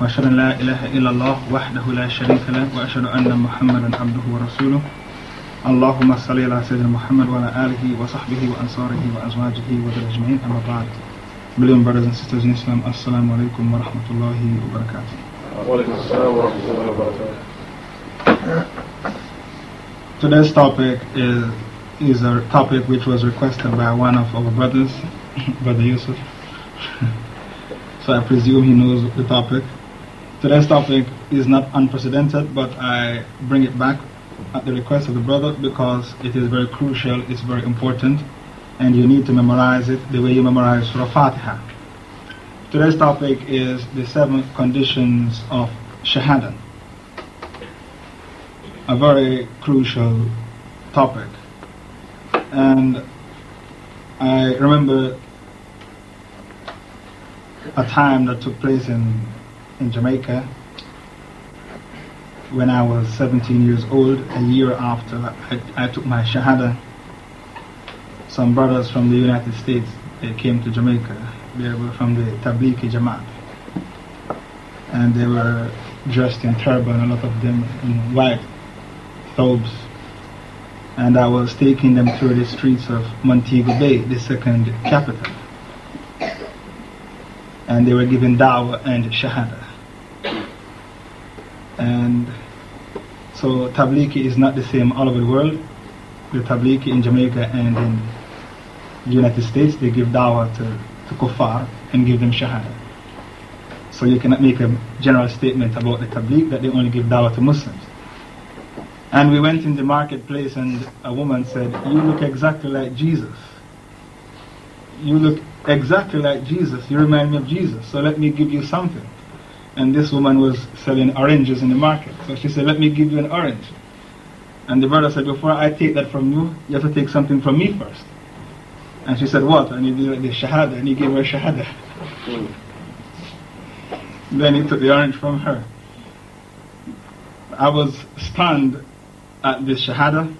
وأشهد أن لا إله إلا الله وحده لا شريك له وأشهد أن محمدا عبده ورسوله اللهم صل على سيدنا محمد وعلى آله وصحبه وأنصاره وأزواجه وذريته أجمعين أما بعد Brilliant brothers and sisters in Islam, Assalamu alaikum wa rahmatullahi wa barakatuh. وعليكم السلام ورحمة الله وبركاته. Today's topic is is a topic which was requested by one of our brothers, Brother Yusuf. so I presume he knows the topic. Today's topic is not unprecedented, but I bring it back at the request of the brother because it is very crucial, it's very important, and you need to memorize it the way you memorize Surah Fatiha. Today's topic is the seven conditions of Shahada. A very crucial topic. And I remember a time that took place in, in Jamaica when I was 17 years old, a year after I, I took my Shahada. Some brothers from the United States they came to Jamaica. They were from the Tablighi Jamaat. And they were dressed in turban, a lot of them in white thobes. And I was taking them through the streets of Montego Bay, the second capital. And they were given dawah and shahada. And so Tablighi is not the same all over the world. The Tablighi in Jamaica and in the United States, they give dawah to, to kuffar and give them shahada. So you cannot make a general statement about the Tabligh that they only give dawah to Muslims. And we went in the marketplace and a woman said, You look exactly like Jesus. You look exactly like Jesus. You remind me of Jesus. So let me give you something. And this woman was selling oranges in the market. So she said, Let me give you an orange. And the brother said, Before I take that from you, you have to take something from me first. And she said, What? And he did the shahada. And he gave her shahada. Hmm. then he took the orange from her. I was stunned at this Shahada,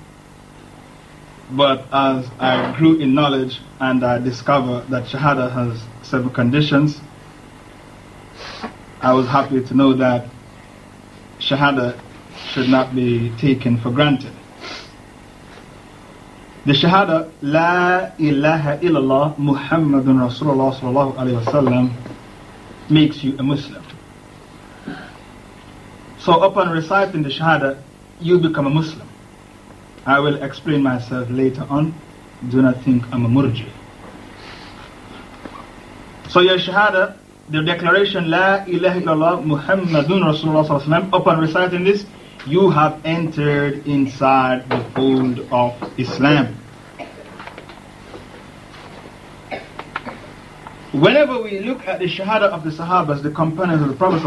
but as I grew in knowledge and I discovered that Shahada has several conditions, I was happy to know that Shahada should not be taken for granted. The Shahada, La ilaha illallah Muhammadun Rasulullah sallallahu alayhi wasallam, makes you a Muslim. So upon reciting the Shahada, you become a Muslim. I will explain myself later on. Do not think I'm a murji. So your shahada, the declaration La ilaha illallah Muhammadun Rasulullah sallallahu upon reciting this, you have entered inside the fold of Islam. Whenever we look at the shahada of the Sahabas, the companions of the Prophet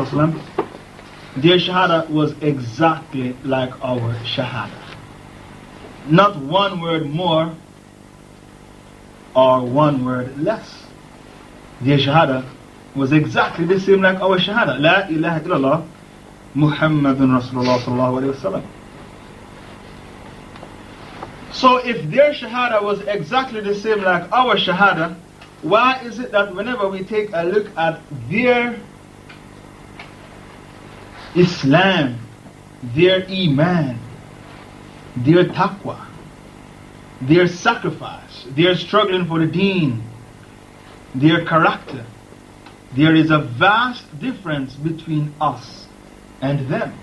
their shahada was exactly like our shahada. Not one word more or one word less. Their shahada was exactly the same like our shahada. La ilaha illallah Muhammadun Rasulullah sallallahu alayhi wasallam. So if their shahada was exactly the same like our shahada, why is it that whenever we take a look at their Islam, their Iman, their taqwa, their sacrifice, their struggling for the deen, their character. There is a vast difference between us and them.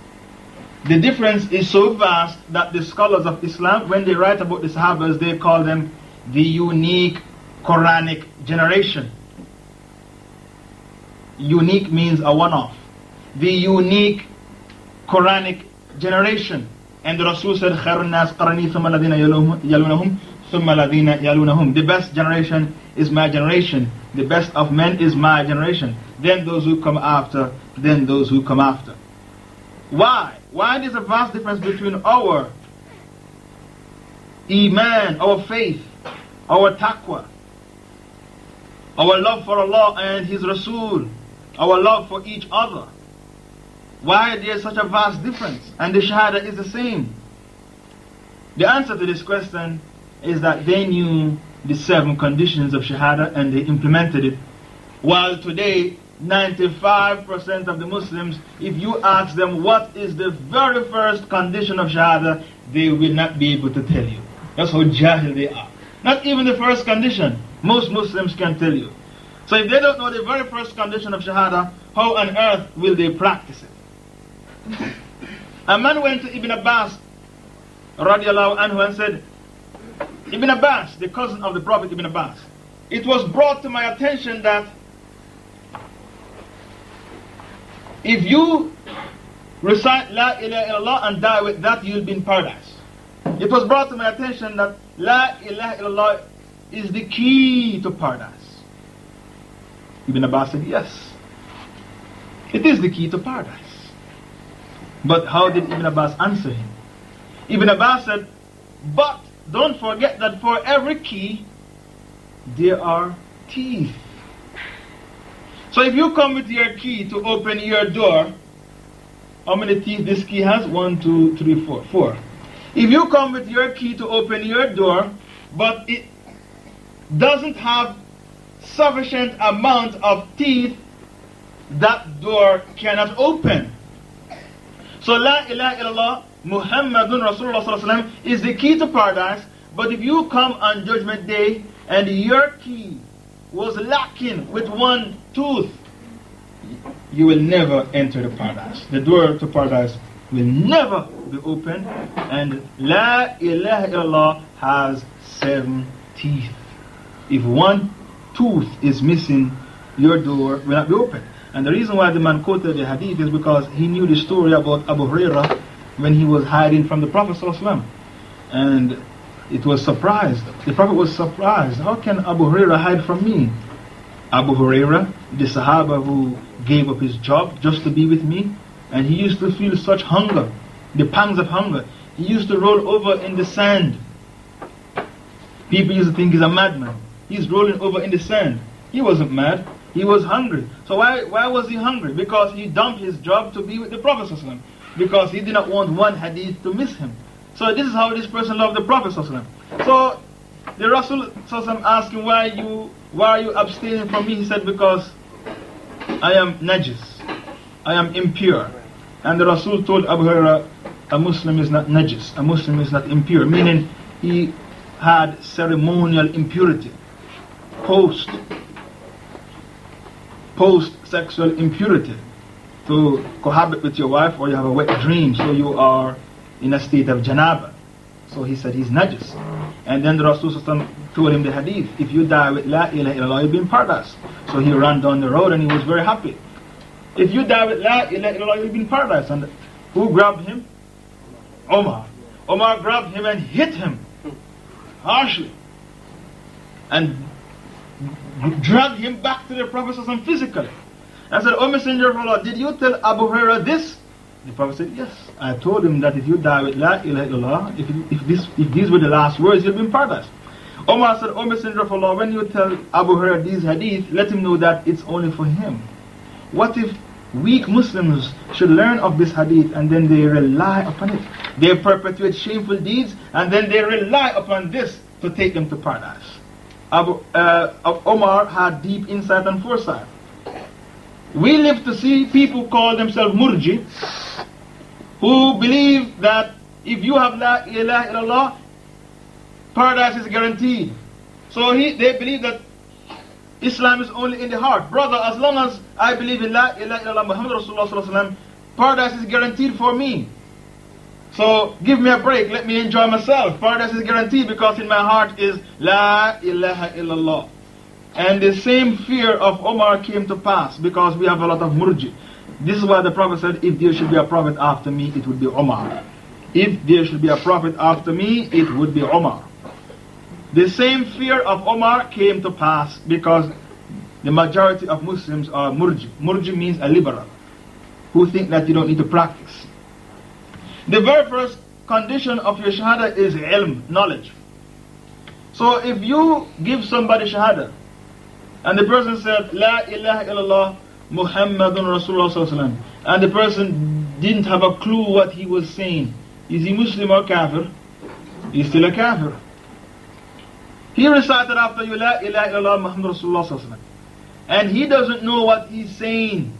The difference is so vast that the scholars of Islam, when they write about the Sahabas, they call them the unique Quranic generation. Unique means a one off the unique Quranic generation. And the Rasul said, خَيْرُ النَّاسِ قَرَنِي ثُمَّ الَّذِينَ يَلُونَهُمْ ثُمَّ الَّذِينَ يَلُونَهُمْ The best generation is my generation. The best of men is my generation. Then those who come after, then those who come after. Why? Why there's a vast difference between our Iman, our faith, our taqwa, our love for Allah and His Rasul, our love for each other. Why there is such a vast difference? And the Shahada is the same. The answer to this question is that they knew the seven conditions of Shahada and they implemented it. While today, 95% of the Muslims, if you ask them what is the very first condition of Shahada, they will not be able to tell you. That's how jahil they are. Not even the first condition, most Muslims can tell you. So if they don't know the very first condition of Shahada, how on earth will they practice it? A man went to Ibn Abbas radiallahu anhu and said, Ibn Abbas, the cousin of the Prophet Ibn Abbas, it was brought to my attention that if you recite La ilaha illallah and die with that, you'll be in paradise. It was brought to my attention that La ilaha illallah is the key to paradise. Ibn Abbas said, Yes. It is the key to paradise. But how did Ibn Abbas answer him? Ibn Abbas said, But don't forget that for every key, there are teeth. So if you come with your key to open your door, how many teeth this key has? One, two, three, four. Four. If you come with your key to open your door, but it doesn't have sufficient amount of teeth, that door cannot open. So La ilaha illallah Muhammadun Rasulullah is the key to paradise. But if you come on judgment day and your key was lacking with one tooth, you will never enter the paradise. The door to paradise will never be open. And La ilaha illallah has seven teeth. If one tooth is missing, your door will not be open. And the reason why the man quoted the hadith is because he knew the story about Abu Hurairah when he was hiding from the Prophet ﷺ. And it was surprised. The Prophet was surprised. How can Abu Hurairah hide from me? Abu Hurairah, the Sahaba who gave up his job just to be with me, and he used to feel such hunger, the pangs of hunger. He used to roll over in the sand. People used to think he's a madman. He's rolling over in the sand. He wasn't mad. He was hungry. So why, why was he hungry? Because he dumped his job to be with the Prophet because he did not want one hadith to miss him. So this is how this person loved the Prophet So the Rasul asked him, why, you, why are you abstaining from me? He said, because I am najis. I am impure. And the Rasul told Abu Hurairah, a Muslim is not najis. A Muslim is not impure. Meaning he had ceremonial impurity. Post post sexual impurity to cohabit with your wife or you have a wet dream, so you are in a state of janaba. So he said he's najis. And then the Rasul told him the hadith, if you die with la ilaha illallah, you'll be in paradise. So he ran down the road and he was very happy. If you die with la ilaha illallah, you'll be in paradise. And who grabbed him? Omar. Omar grabbed him and hit him harshly. And dragged him back to the Prophet physically. I said, O Messenger of Allah, did you tell Abu Hurairah this? The Prophet said, Yes. I told him that if you die with La ilaha illallah, if, if, this, if these were the last words, you'll be in paradise. Omar said, O Messenger of Allah, when you tell Abu Hurairah these hadith, let him know that it's only for him. What if weak Muslims should learn of this hadith and then they rely upon it? They perpetuate shameful deeds and then they rely upon this to take them to paradise. Abu, uh, Omar had deep insight and foresight. We live to see people call themselves murji who believe that if you have la ilaha illallah, paradise is guaranteed. So he, they believe that Islam is only in the heart. Brother, as long as I believe in la ilaha illallah Muhammad Rasulullah paradise is guaranteed for me. So give me a break, let me enjoy myself. Paradise is guaranteed because in my heart is la ilaha illallah. And the same fear of Omar came to pass because we have a lot of murji. This is why the Prophet said, if there should be a prophet after me, it would be Omar. If there should be a prophet after me, it would be Omar. The same fear of Omar came to pass because the majority of Muslims are murji. Murji means a liberal who think that you don't need to practice. The very first condition of your shahada is ilm, knowledge. So if you give somebody shahada and the person said, La ilaha illallah Muhammadun Rasulullah and the person didn't have a clue what he was saying. Is he Muslim or Kafir? He's still a Kafir. He recited after you, La ilaha illallah Muhammad Rasulullah and he doesn't know what he's saying,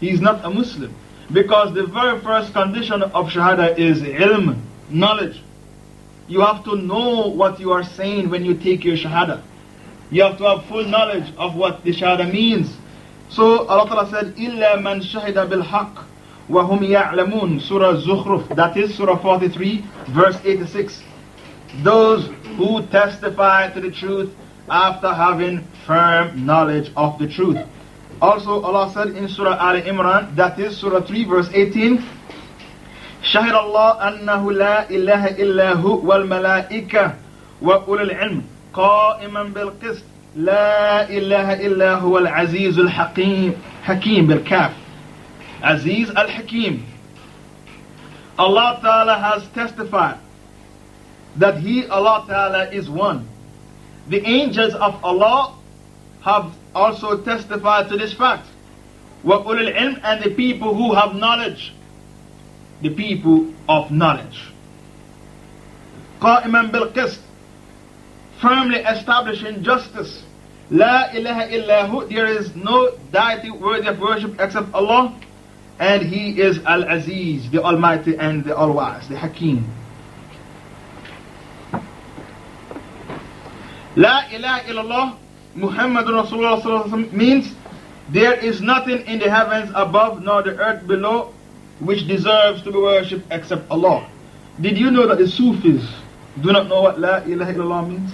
he's not a Muslim. Because the very first condition of Shahada is ilm, knowledge. You have to know what you are saying when you take your Shahada. You have to have full knowledge of what the Shahada means. So Allah Ta'ala said, إِلَّا مَنْ شَهِدَ بِالْحَقِّ وَهُمْ يَعْلَمُونَ Surah Zukhruf, that is Surah 43, verse 86. Those who testify to the truth after having firm knowledge of the truth. Also, Allah said in Surah Al Imran, that is Surah 3, verse 18, شهد الله أنه لا إله إلا هو والملائكة وأولي العلم قائما بالقسط لا إله إلا هو العزيز الحكيم حكيم بالكاف Aziz al-Hakim Allah Ta'ala has testified that He, Allah Ta'ala, is one. The angels of Allah have also testified to this fact. وَأُولِي الْعِلْمِ And the people who have knowledge. The people of knowledge. قَائِمًا بِالْقِسْطِ Firmly establishing justice. La ilaha illahu. There is no deity worthy of worship except Allah. And He is Al-Aziz, the Almighty and the All-Wise, the Hakim. La ilaha illallah Muhammad Rasulullah means there is nothing in the heavens above nor the earth below which deserves to be worshipped except Allah. Did you know that the Sufis do not know what La ilaha illallah means?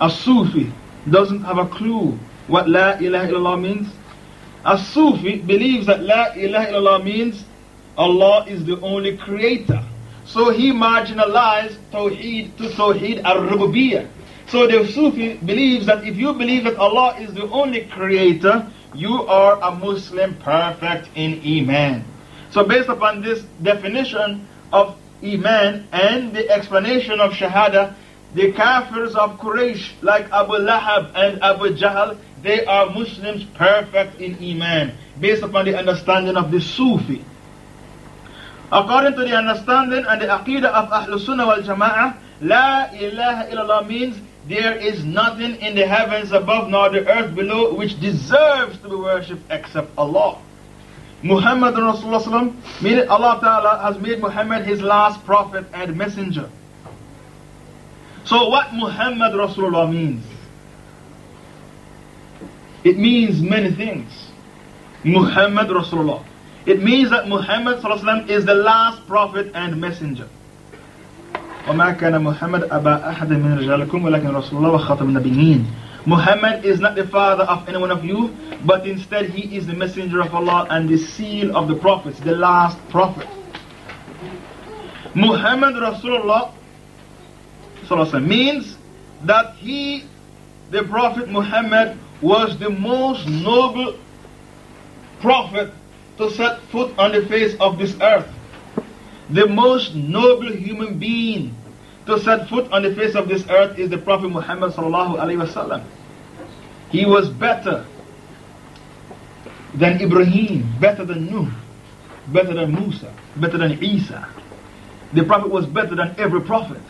A Sufi doesn't have a clue what La ilaha illallah means. A Sufi believes that La ilaha illallah means Allah is the only creator. So he marginalized Tawheed to Tawheed al-Rububiyyah. So the Sufi believes that if you believe that Allah is the only creator, you are a Muslim perfect in Iman. So based upon this definition of Iman and the explanation of Shahada, the Kafirs of Quraysh like Abu Lahab and Abu Jahl, they are Muslims perfect in Iman based upon the understanding of the Sufi. According to the understanding and the Aqidah of Ahlul Sunnah wal Jama'ah, La ilaha illallah means there is nothing in the heavens above nor the earth below which deserves to be worshipped except Allah. Muhammad Rasulullah meaning Allah Ta'ala has made Muhammad his last prophet and messenger. So what Muhammad Rasulullah means? It means many things. Muhammad Rasulullah. It means that Muhammad is the last prophet and messenger. وما كان محمد أبا أحد من رجالكم ولكن رسول الله وخاتم النبيين Muhammad is not the father of any one of you, but instead he is the messenger of Allah and the seal of the prophets, the last prophet. Muhammad Rasulullah means that he, the Prophet Muhammad, was the most noble prophet to set foot on the face of this earth the most noble human being to set foot on the face of this earth is the Prophet Muhammad sallallahu alaihi wasallam. He was better than Ibrahim, better than Nuh, better than Musa, better than Isa. The Prophet was better than every prophet.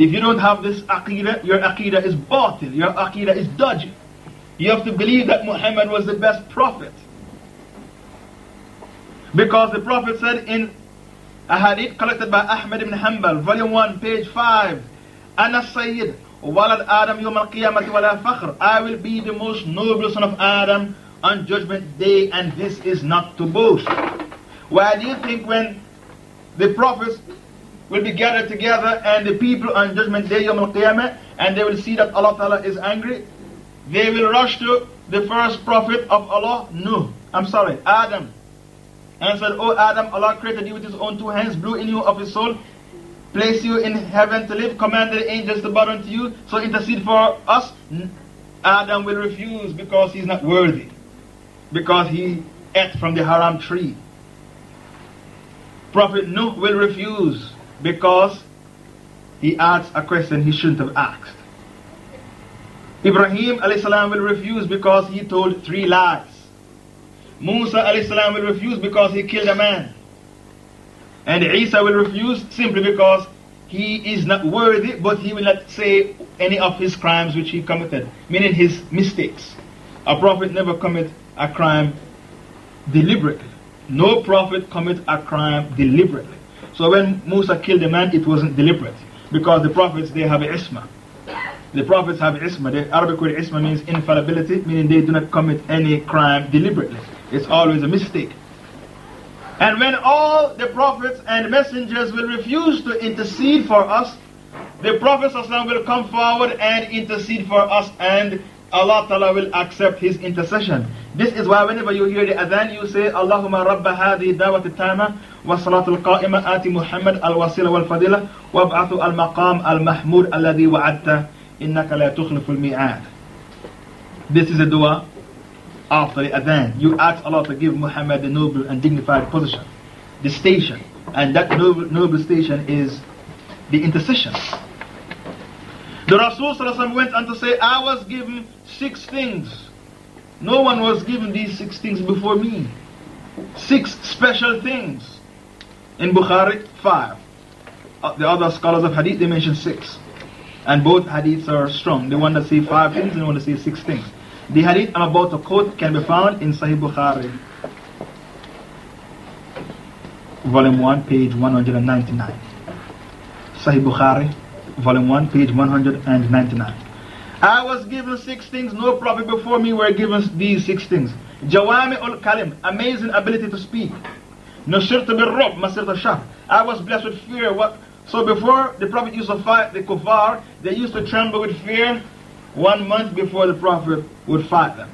If you don't have this aqidah, your aqidah is batil, your aqidah is dodgy. You have to believe that Muhammad was the best prophet. Because the Prophet said in a hadith collected by Ahmad ibn Hanbal, volume 1, page 5. Ana Sayyid, walad Adam yawm al-qiyamati wala fakhr. I will be the most noble son of Adam on judgment day and this is not to boast. Why do you think when the prophets will be gathered together and the people on judgment day yawm al-qiyamah and they will see that Allah Ta'ala is angry, they will rush to the first prophet of Allah? No. I'm sorry, Adam and said, O Adam, Allah created you with his own two hands, blew in you of his soul, placed you in heaven to live, commanded the angels to bow unto you, so intercede for us. Adam will refuse because he's not worthy, because he ate from the haram tree. Prophet Nuh will refuse because he asked a question he shouldn't have asked. Ibrahim salam will refuse because he told three lies. Musa salam will refuse because he killed a man. And Isa will refuse simply because he is not worthy, but he will not say any of his crimes which he committed, meaning his mistakes. A prophet never commits a crime deliberately. No prophet commits a crime deliberately. So when Musa killed a man, it wasn't deliberate. Because the prophets, they have isma. The prophets have isma. The Arabic word isma means infallibility, meaning they do not commit any crime deliberately. It's always a mistake. And when all the prophets and messengers will refuse to intercede for us, the Prophet will come forward and intercede for us and Allah Ta'ala will accept his intercession. This is why whenever you hear the adhan, you say, Allahumma rabba hadi dawat tama ati Muhammad al-wasila wal-fadila wab'athu al-maqam al-mahmud alladhi wa'adta innaka la tukhliful mi'ad. This is a dua after the adhan. You ask Allah to give Muhammad the noble and dignified position, the station. And that noble, noble station is the intercession. The Rasul went on to say, I was given six things. No one was given these six things before me. Six special things. In Bukhari, five. Uh, the other scholars of hadith, they mention six. And both hadiths are strong. The one that say five things and the one that say six things. The hadith I'm about to quote can be found in Sahih Bukhari, volume 1, page 199. Sahih Bukhari, volume 1, page 199. I was given six things, no prophet before me were given these six things. Jawami ul Kalim, amazing ability to speak. I was blessed with fear. What? So before the Prophet used to fight the kuffar, they used to tremble with fear one month before the Prophet would fight them.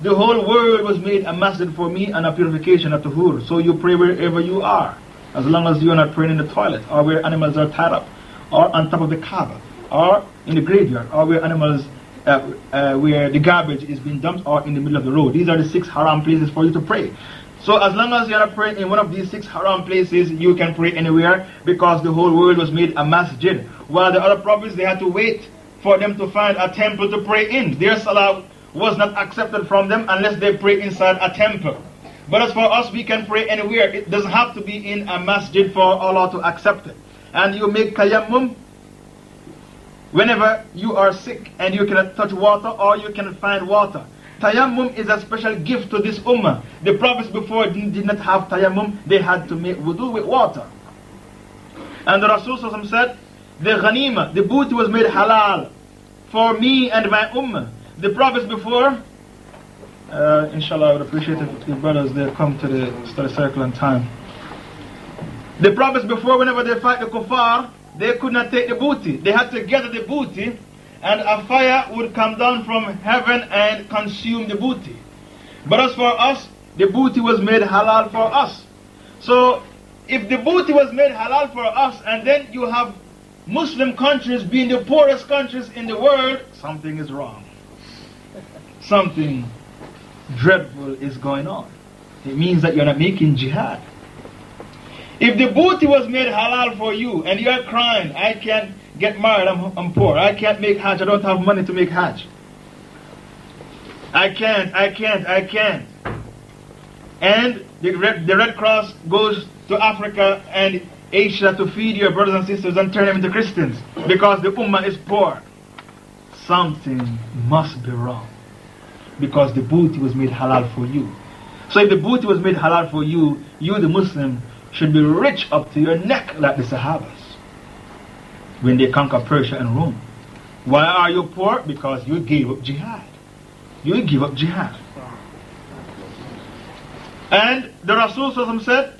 The whole world was made a masjid for me and a purification of tuhur. So you pray wherever you are. As long as you are not praying in the toilet or where animals are tied up or on top of the Kaaba, or in the graveyard, or where animals, uh, uh, where the garbage is being dumped, or in the middle of the road. These are the six haram places for you to pray. So as long as you are praying in one of these six haram places, you can pray anywhere because the whole world was made a masjid. While the other prophets, they had to wait for them to find a temple to pray in. Their salah was not accepted from them unless they pray inside a temple. But as for us, we can pray anywhere. It doesn't have to be in a masjid for Allah to accept it and you make tayammum whenever you are sick and you cannot touch water or you cannot find water. Tayammum is a special gift to this ummah. The prophets before did not have tayammum, they had to make wudu with water. And the Rasul said, the ghanima, the booty was made halal for me and my ummah. The prophets before, uh, inshallah I would appreciate if the brothers they come to the study circle on time. The prophets before, whenever they fight the kuffar, they could not take the booty. They had to gather the booty, and a fire would come down from heaven and consume the booty. But as for us, the booty was made halal for us. So, if the booty was made halal for us, and then you have Muslim countries being the poorest countries in the world, something is wrong. Something dreadful is going on. It means that you're not making jihad. If the booty was made halal for you and you're crying, I can't get married, I'm, I'm poor, I can't make hajj, I don't have money to make hajj. I can't, I can't, I can't. And the Red, the Red Cross goes to Africa and Asia to feed your brothers and sisters and turn them into Christians because the Ummah is poor. Something must be wrong because the booty was made halal for you. So if the booty was made halal for you, you the Muslim should be rich up to your neck like the Sahabas when they conquer Persia and Rome. Why are you poor? Because you gave up jihad. You give up jihad. And the Rasul said,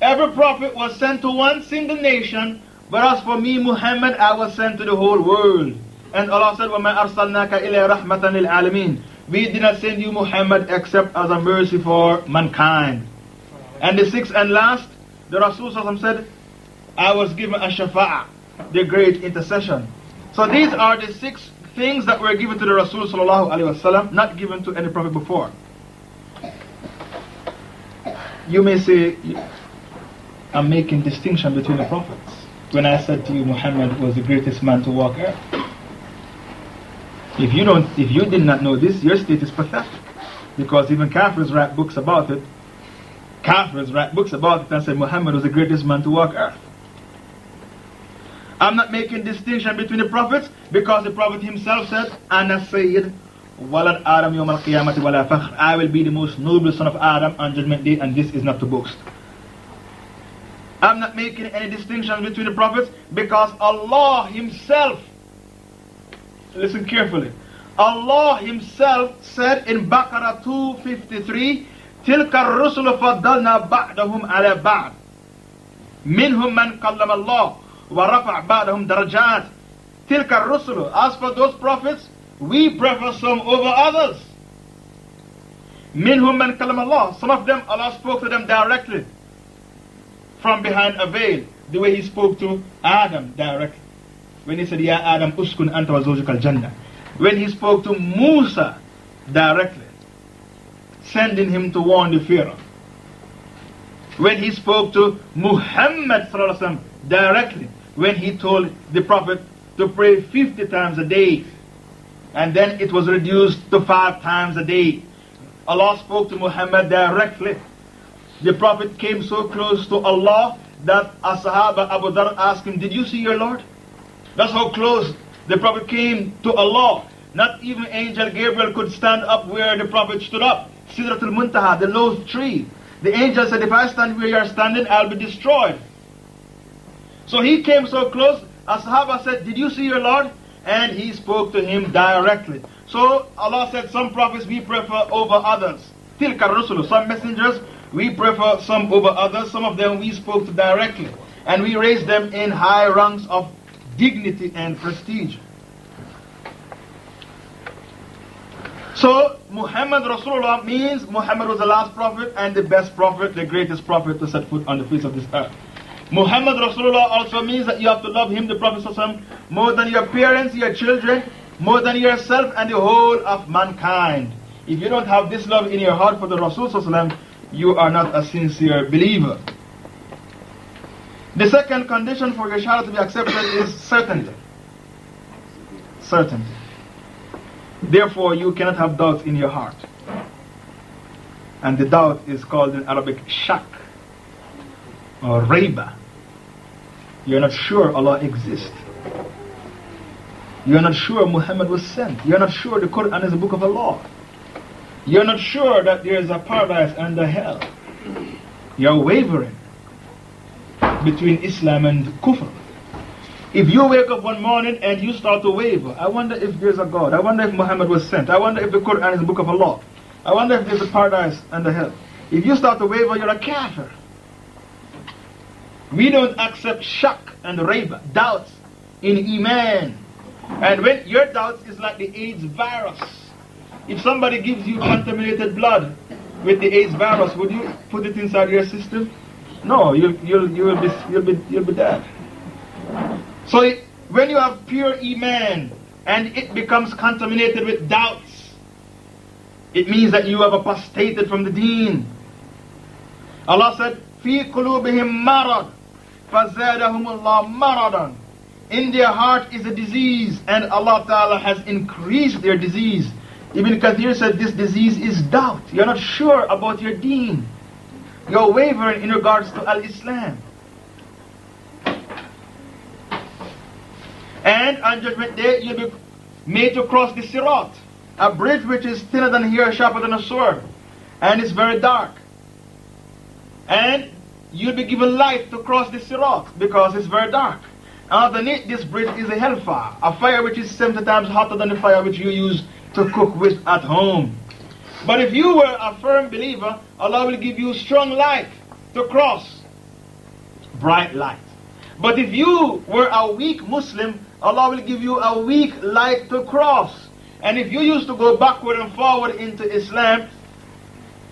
Every prophet was sent to one single nation, but as for me, Muhammad, I was sent to the whole world. And Allah said, وَمَا أَرْسَلْنَاكَ إِلَّا رَحْمَةً لِلْعَالَمِينَ We did not send you, Muhammad, except as a mercy for mankind. And the sixth and last, the Rasul said, I was given a the great intercession. So these are the six things that were given to the Rasul not given to any prophet before. You may say, I'm making distinction between the prophets. When I said to you Muhammad was the greatest man to walk earth. If you don't, if you did not know this, your state is pathetic. Because even Kafirs write books about it, Kafirs write books about it and say Muhammad was the greatest man to walk earth. I'm not making distinction between the prophets because the prophet himself said, Ana Sayyid Walad Adam Yom al Qiyamati Wala Fakhr. I will be the most noble son of Adam on Judgment Day, and this is not to boast. I'm not making any distinction between the prophets because Allah Himself, listen carefully, Allah Himself said in Baqarah 253, تلك الرسل فضلنا بعضهم على بعض منهم من كلم الله ورفع بعضهم درجات تلك الرسل as for those prophets we prefer some over others منهم من كلم الله some of them Allah spoke to them directly from behind a veil the way he spoke to Adam directly when he said Ya Adam uskun anta wa zawjukal jannah when he spoke to Musa directly sending him to warn the Pharaoh. When he spoke to Muhammad directly, when he told the Prophet to pray 50 times a day, and then it was reduced to five times a day. Allah spoke to Muhammad directly. The Prophet came so close to Allah that a Sahaba Abu Dhar asked him, Did you see your Lord? That's how close the Prophet came to Allah. Not even Angel Gabriel could stand up where the Prophet stood up. Sidratul Muntaha, the lowest tree. The angel said, If I stand where you are standing, I'll be destroyed. So he came so close, as Sahaba said, Did you see your Lord? And he spoke to him directly. So Allah said, Some prophets we prefer over others. Tilka Rusulu, some messengers we prefer some over others. Some of them we spoke to directly. And we raised them in high ranks of dignity and prestige. So Muhammad Rasulullah means Muhammad was the last prophet and the best prophet, the greatest prophet to set foot on the face of this earth. Muhammad Rasulullah also means that you have to love him, the Prophet more than your parents, your children, more than yourself and the whole of mankind. If you don't have this love in your heart for the Rasul you are not a sincere believer. The second condition for your shahada to be accepted is certainty. Certainty. Therefore, you cannot have doubt in your heart. And the doubt is called in Arabic shak or raiba. You're not sure Allah exists. You're not sure Muhammad was sent. You're not sure the Quran is a book of Allah. You're not sure that there is a paradise and a hell. You're wavering between Islam and Kufr. If you wake up one morning and you start to waver, I wonder if there's a God. I wonder if Muhammad was sent. I wonder if the Quran is the book of Allah. I wonder if there's a paradise and a hell. If you start to waver, you're a kafir. We don't accept shak and raiba, doubts in Iman. And when your doubts is like the AIDS virus. If somebody gives you contaminated blood with the AIDS virus, would you put it inside your system? No, you'll, you'll, you'll, be, you'll, be, you'll be dead. So when you have pure Iman and it becomes contaminated with doubts, it means that you have apostated from the deen. Allah said, في قلوبهم مرض فزادهم الله مرضا In their heart is a disease and Allah Ta'ala has increased their disease. Ibn Kathir said this disease is doubt. You're not sure about your deen. You're wavering in regards to Al-Islam. And on Judgment Day, you'll be made to cross the Sirat, a bridge which is thinner than here, sharper than a sword, and it's very dark. And you'll be given light to cross the Sirat because it's very dark. Underneath this bridge is a hellfire, a fire which is 70 times hotter than the fire which you use to cook with at home. But if you were a firm believer, Allah will give you strong light to cross. Bright light. But if you were a weak Muslim, Allah will give you a weak light to cross. And if you used to go backward and forward into Islam,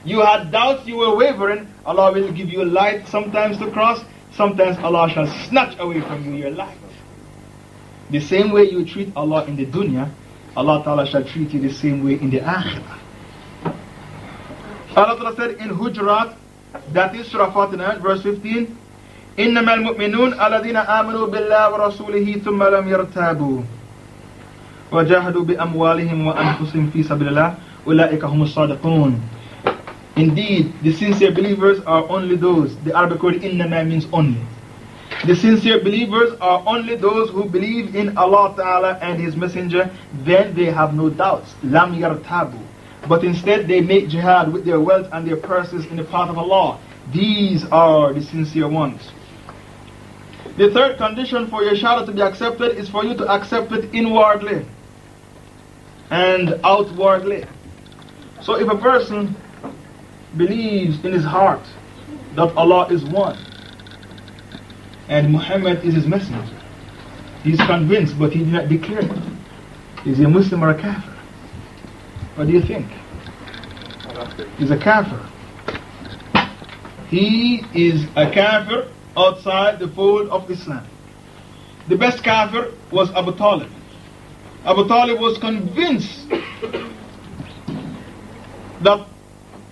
you had doubts, you were wavering, Allah will give you light sometimes to cross, sometimes Allah shall snatch away from you your light. The same way you treat Allah in the dunya, Allah Ta'ala shall treat you the same way in the akhirah. Allah Ta'ala said in Hujurat, that is Surah 49, verse 15, إنما المؤمنون الذين آمنوا بالله ورسوله ثم لم يرتابوا وجاهدوا بأموالهم وأنفسهم في سبيل الله أولئك هم الصادقون Indeed, the sincere believers are only those. The Arabic word innama means only. The sincere believers are only those who believe in Allah Ta'ala and His Messenger, then they have no doubts. Lam yartabu. But instead they make jihad with their wealth and their purses in the path of Allah. These are the sincere ones. The third condition for your shahada to be accepted is for you to accept it inwardly and outwardly. So if a person believes in his heart that Allah is one, and Muhammad is his messenger. He's convinced, but he did not declare it. Is he a Muslim or a kafir? What do you think? He's a kafir. He is a kafir outside the fold of Islam. The best kafir was Abu Talib. Abu Talib was convinced that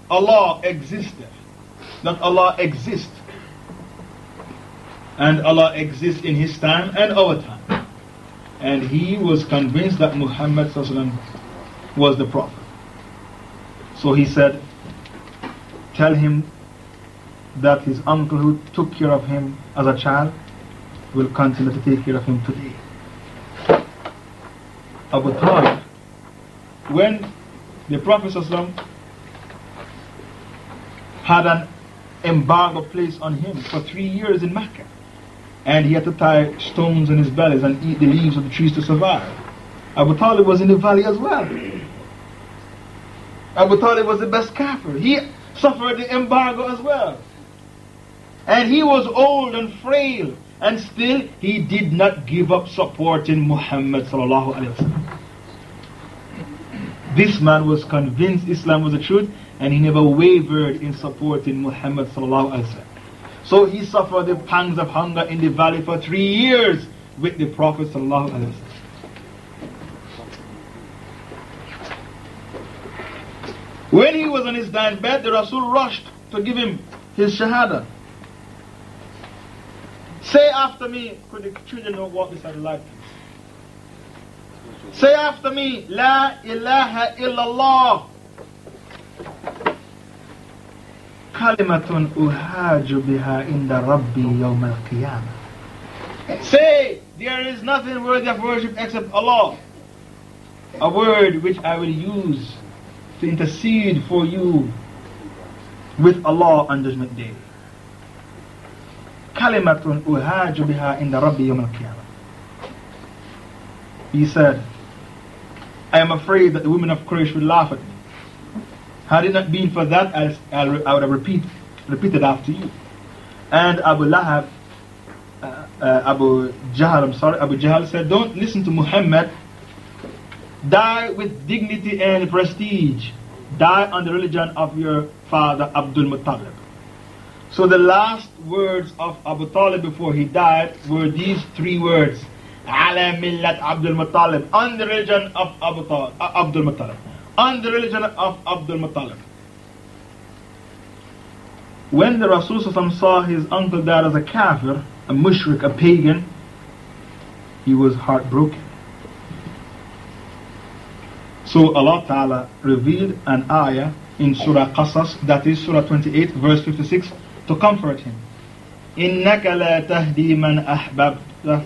Allah existed, that Allah exists and Allah exists in his time and our time. And he was convinced that Muhammad was the Prophet. So he said, Tell him that his uncle who took care of him as a child will continue to take care of him today. Abu Talib, when the Prophet had an embargo placed on him for three years in Mecca, and he had to tie stones in his bellies and eat the leaves of the trees to survive. Abu Talib was in the valley as well. Abu Talib was the best kafir. He suffered the embargo as well. And he was old and frail, and still he did not give up supporting Muhammad. This man was convinced Islam was the truth, and he never wavered in supporting Muhammad. So he suffered the pangs of hunger in the valley for three years with the Prophet. When he was on his dying bed, the Rasul rushed to give him his Shahada. Say after me, could the children know what is this is? Say after me, La ilaha illallah. Kalimatun uhaju biha inda Rabbi yawm al-qiyamah. Say, there is nothing worthy of worship except Allah. A word which I will use to intercede for you with Allah on Judgment Day kalimatun uhaju biha in the Rabbi Yom al-Qiyamah. He said, I am afraid that the women of Quraysh will laugh at me. Had it not been for that, I would have repeat, repeated after you. And Abu Lahab, uh, uh, Abu Jahal, I'm sorry, Abu Jahal said, don't listen to Muhammad. Die with dignity and prestige. Die on the religion of your father Abdul Muttalib. So the last words of Abu Talib before he died were these three words. Ala millat Abdul Muttalib. On the religion of Abu Talib, uh, Abdul Muttalib on the religion of Abdul Muttalib. When the Rasul saw his uncle died as a kafir, a mushrik, a pagan, he was heartbroken. So Allah Ta'ala revealed an ayah in Surah Qasas, that is Surah 28, verse 56, to comfort him. إنك لا تهدي من أحببت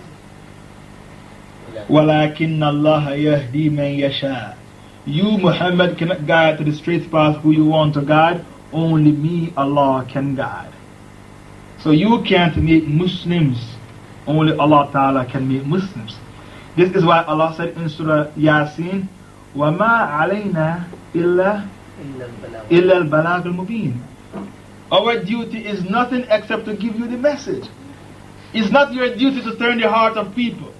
ولكن الله يهدي من يشاء you, Muhammad, cannot guide to the straight path who you want to guide. Only me, Allah, can guide. So you can't make Muslims. Only Allah Ta'ala can make Muslims. This is why Allah said in Surah Yasin, وَمَا عَلَيْنَا إِلَّا إِلَّا الْبَلَاغُ الْمُبِينَ Our duty is nothing except to give you the message. It's not your duty to turn the heart of people.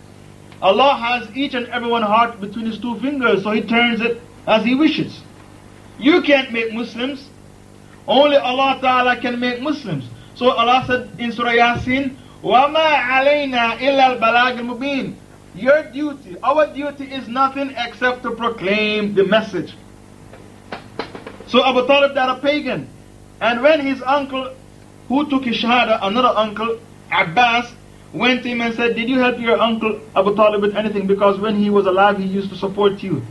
Allah has each and every one heart between his two fingers, so he turns it as he wishes. You can't make Muslims. Only Allah Ta'ala can make Muslims. So Allah said in Surah Yasin, وَمَا عَلَيْنَا إِلَّا الْبَلَاغِ الْمُبِينَ Your duty, our duty is nothing except to proclaim the message. So Abu Talib died a pagan. And when his uncle, who took his shahada, another uncle, Abbas, went to him and said, Did you help your uncle Abu Talib with anything? Because when he was alive, he used to support you.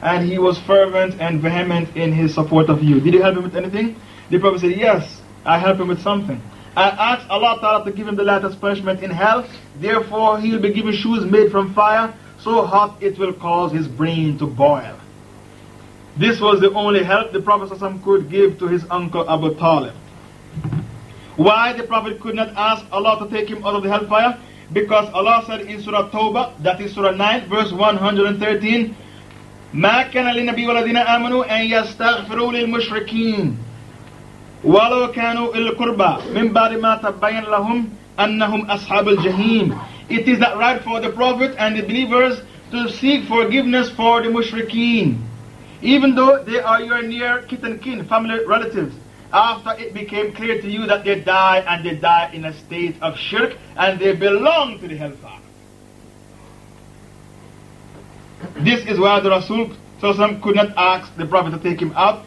And he was fervent and vehement in his support of you. Did you help him with anything? The Prophet said, Yes, I helped him with something. I asks Allah Ta'ala to give him the latest punishment in hell, therefore he will be given shoes made from fire, so hot it will cause his brain to boil. This was the only help the Prophet ﷺ could give to his uncle Abu Talib. Why the Prophet could not ask Allah to take him out of the hellfire? Because Allah said in Surah Tawbah, that is Surah 9, verse 113, ما كان للنبي والذين آمنوا أن يستغفروا للمشركين ولو كانوا القربى من بعد ما تبين لهم أنهم أصحاب الجحيم It is not right for the Prophet and the believers to seek forgiveness for the mushrikeen even though they are your near kith and kin, family relatives after it became clear to you that they die and they die in a state of shirk and they belong to the hellfire. This is why the Rasul could not ask the Prophet to take him out.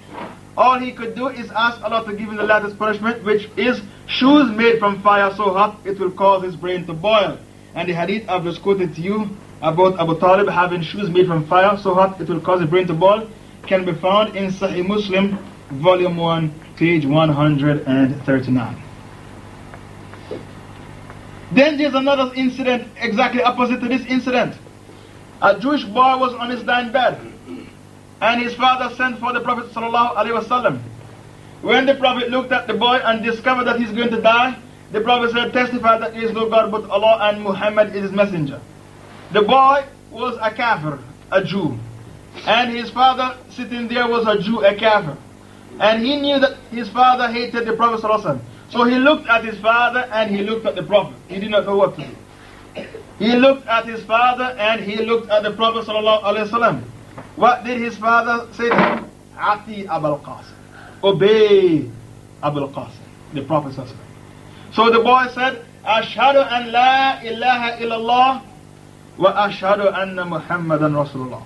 All he could do is ask Allah to give him the latest punishment, which is shoes made from fire so hot it will cause his brain to boil. And the hadith I've just quoted to you about Abu Talib having shoes made from fire so hot it will cause his brain to boil can be found in Sahih Muslim, volume 1, page 139. Then there's another incident exactly opposite to this incident. A Jewish boy was on his dying bed, and his father sent for the Prophet ﷺ. When the Prophet looked at the boy and discovered that he's going to die, the Prophet said, Testify that there is no God but Allah and Muhammad is his messenger. The boy was a kafir, a Jew. And his father sitting there was a Jew, a kafir. And he knew that his father hated the Prophet ﷺ. So he looked at his father and he looked at the Prophet. He did not know what to do. He looked at his father and he looked at the Prophet ﷺ. What did his father say to him? Ati Abul Qasim. Obey Abul Qasim, the Prophet ﷺ. So the boy said, Ashhadu an la ilaha illallah wa ashhadu anna Muhammadan Rasulullah.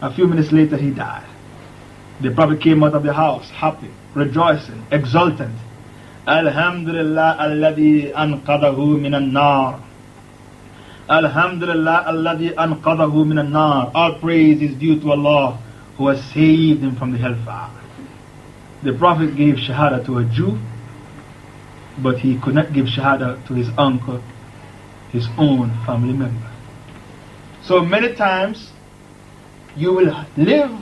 A few minutes later he died. The Prophet came out of the house happy, rejoicing, exultant. Alhamdulillah alladhi anqadahu minan nar. Alhamdulillah alladhi anqadahu minan nar. All praise is due to Allah who has saved him from the hellfire. The Prophet gave Shahada to a Jew, but he could not give Shahada to his uncle, his own family member. So many times you will live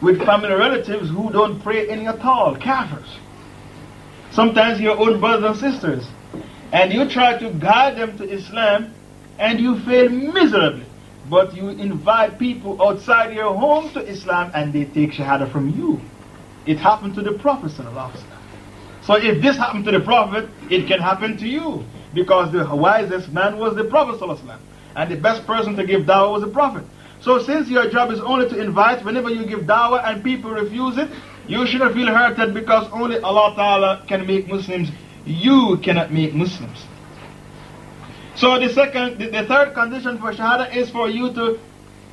with family relatives who don't pray any at all, kafirs. Sometimes your own brothers and sisters. And you try to guide them to Islam and you fail miserably. But you invite people outside your home to Islam and they take Shahada from you. It happened to the Prophet. So if this happened to the Prophet, it can happen to you. Because the wisest man was the Prophet. And the best person to give dawah was the Prophet. So since your job is only to invite, whenever you give dawah and people refuse it, you shouldn't feel hurted because only Allah Ta'ala can make Muslims. You cannot make Muslims. So the second, the, the third condition for Shahada is for you to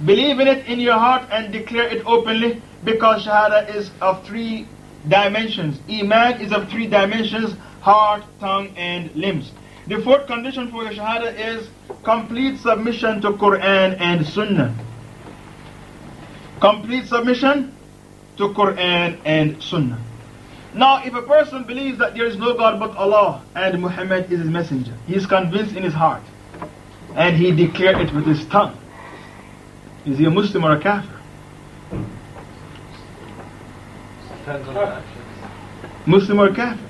believe in it in your heart and declare it openly because Shahada is of three dimensions. Iman is of three dimensions, heart, tongue and limbs. The fourth condition for your Shahada is complete submission to Quran and Sunnah complete submission to Quran and Sunnah. Now, if a person believes that there is no God but Allah and Muhammad is his messenger, he is convinced in his heart and he declared it with his tongue. Is he a Muslim or a Kafir? Muslim or Kafir?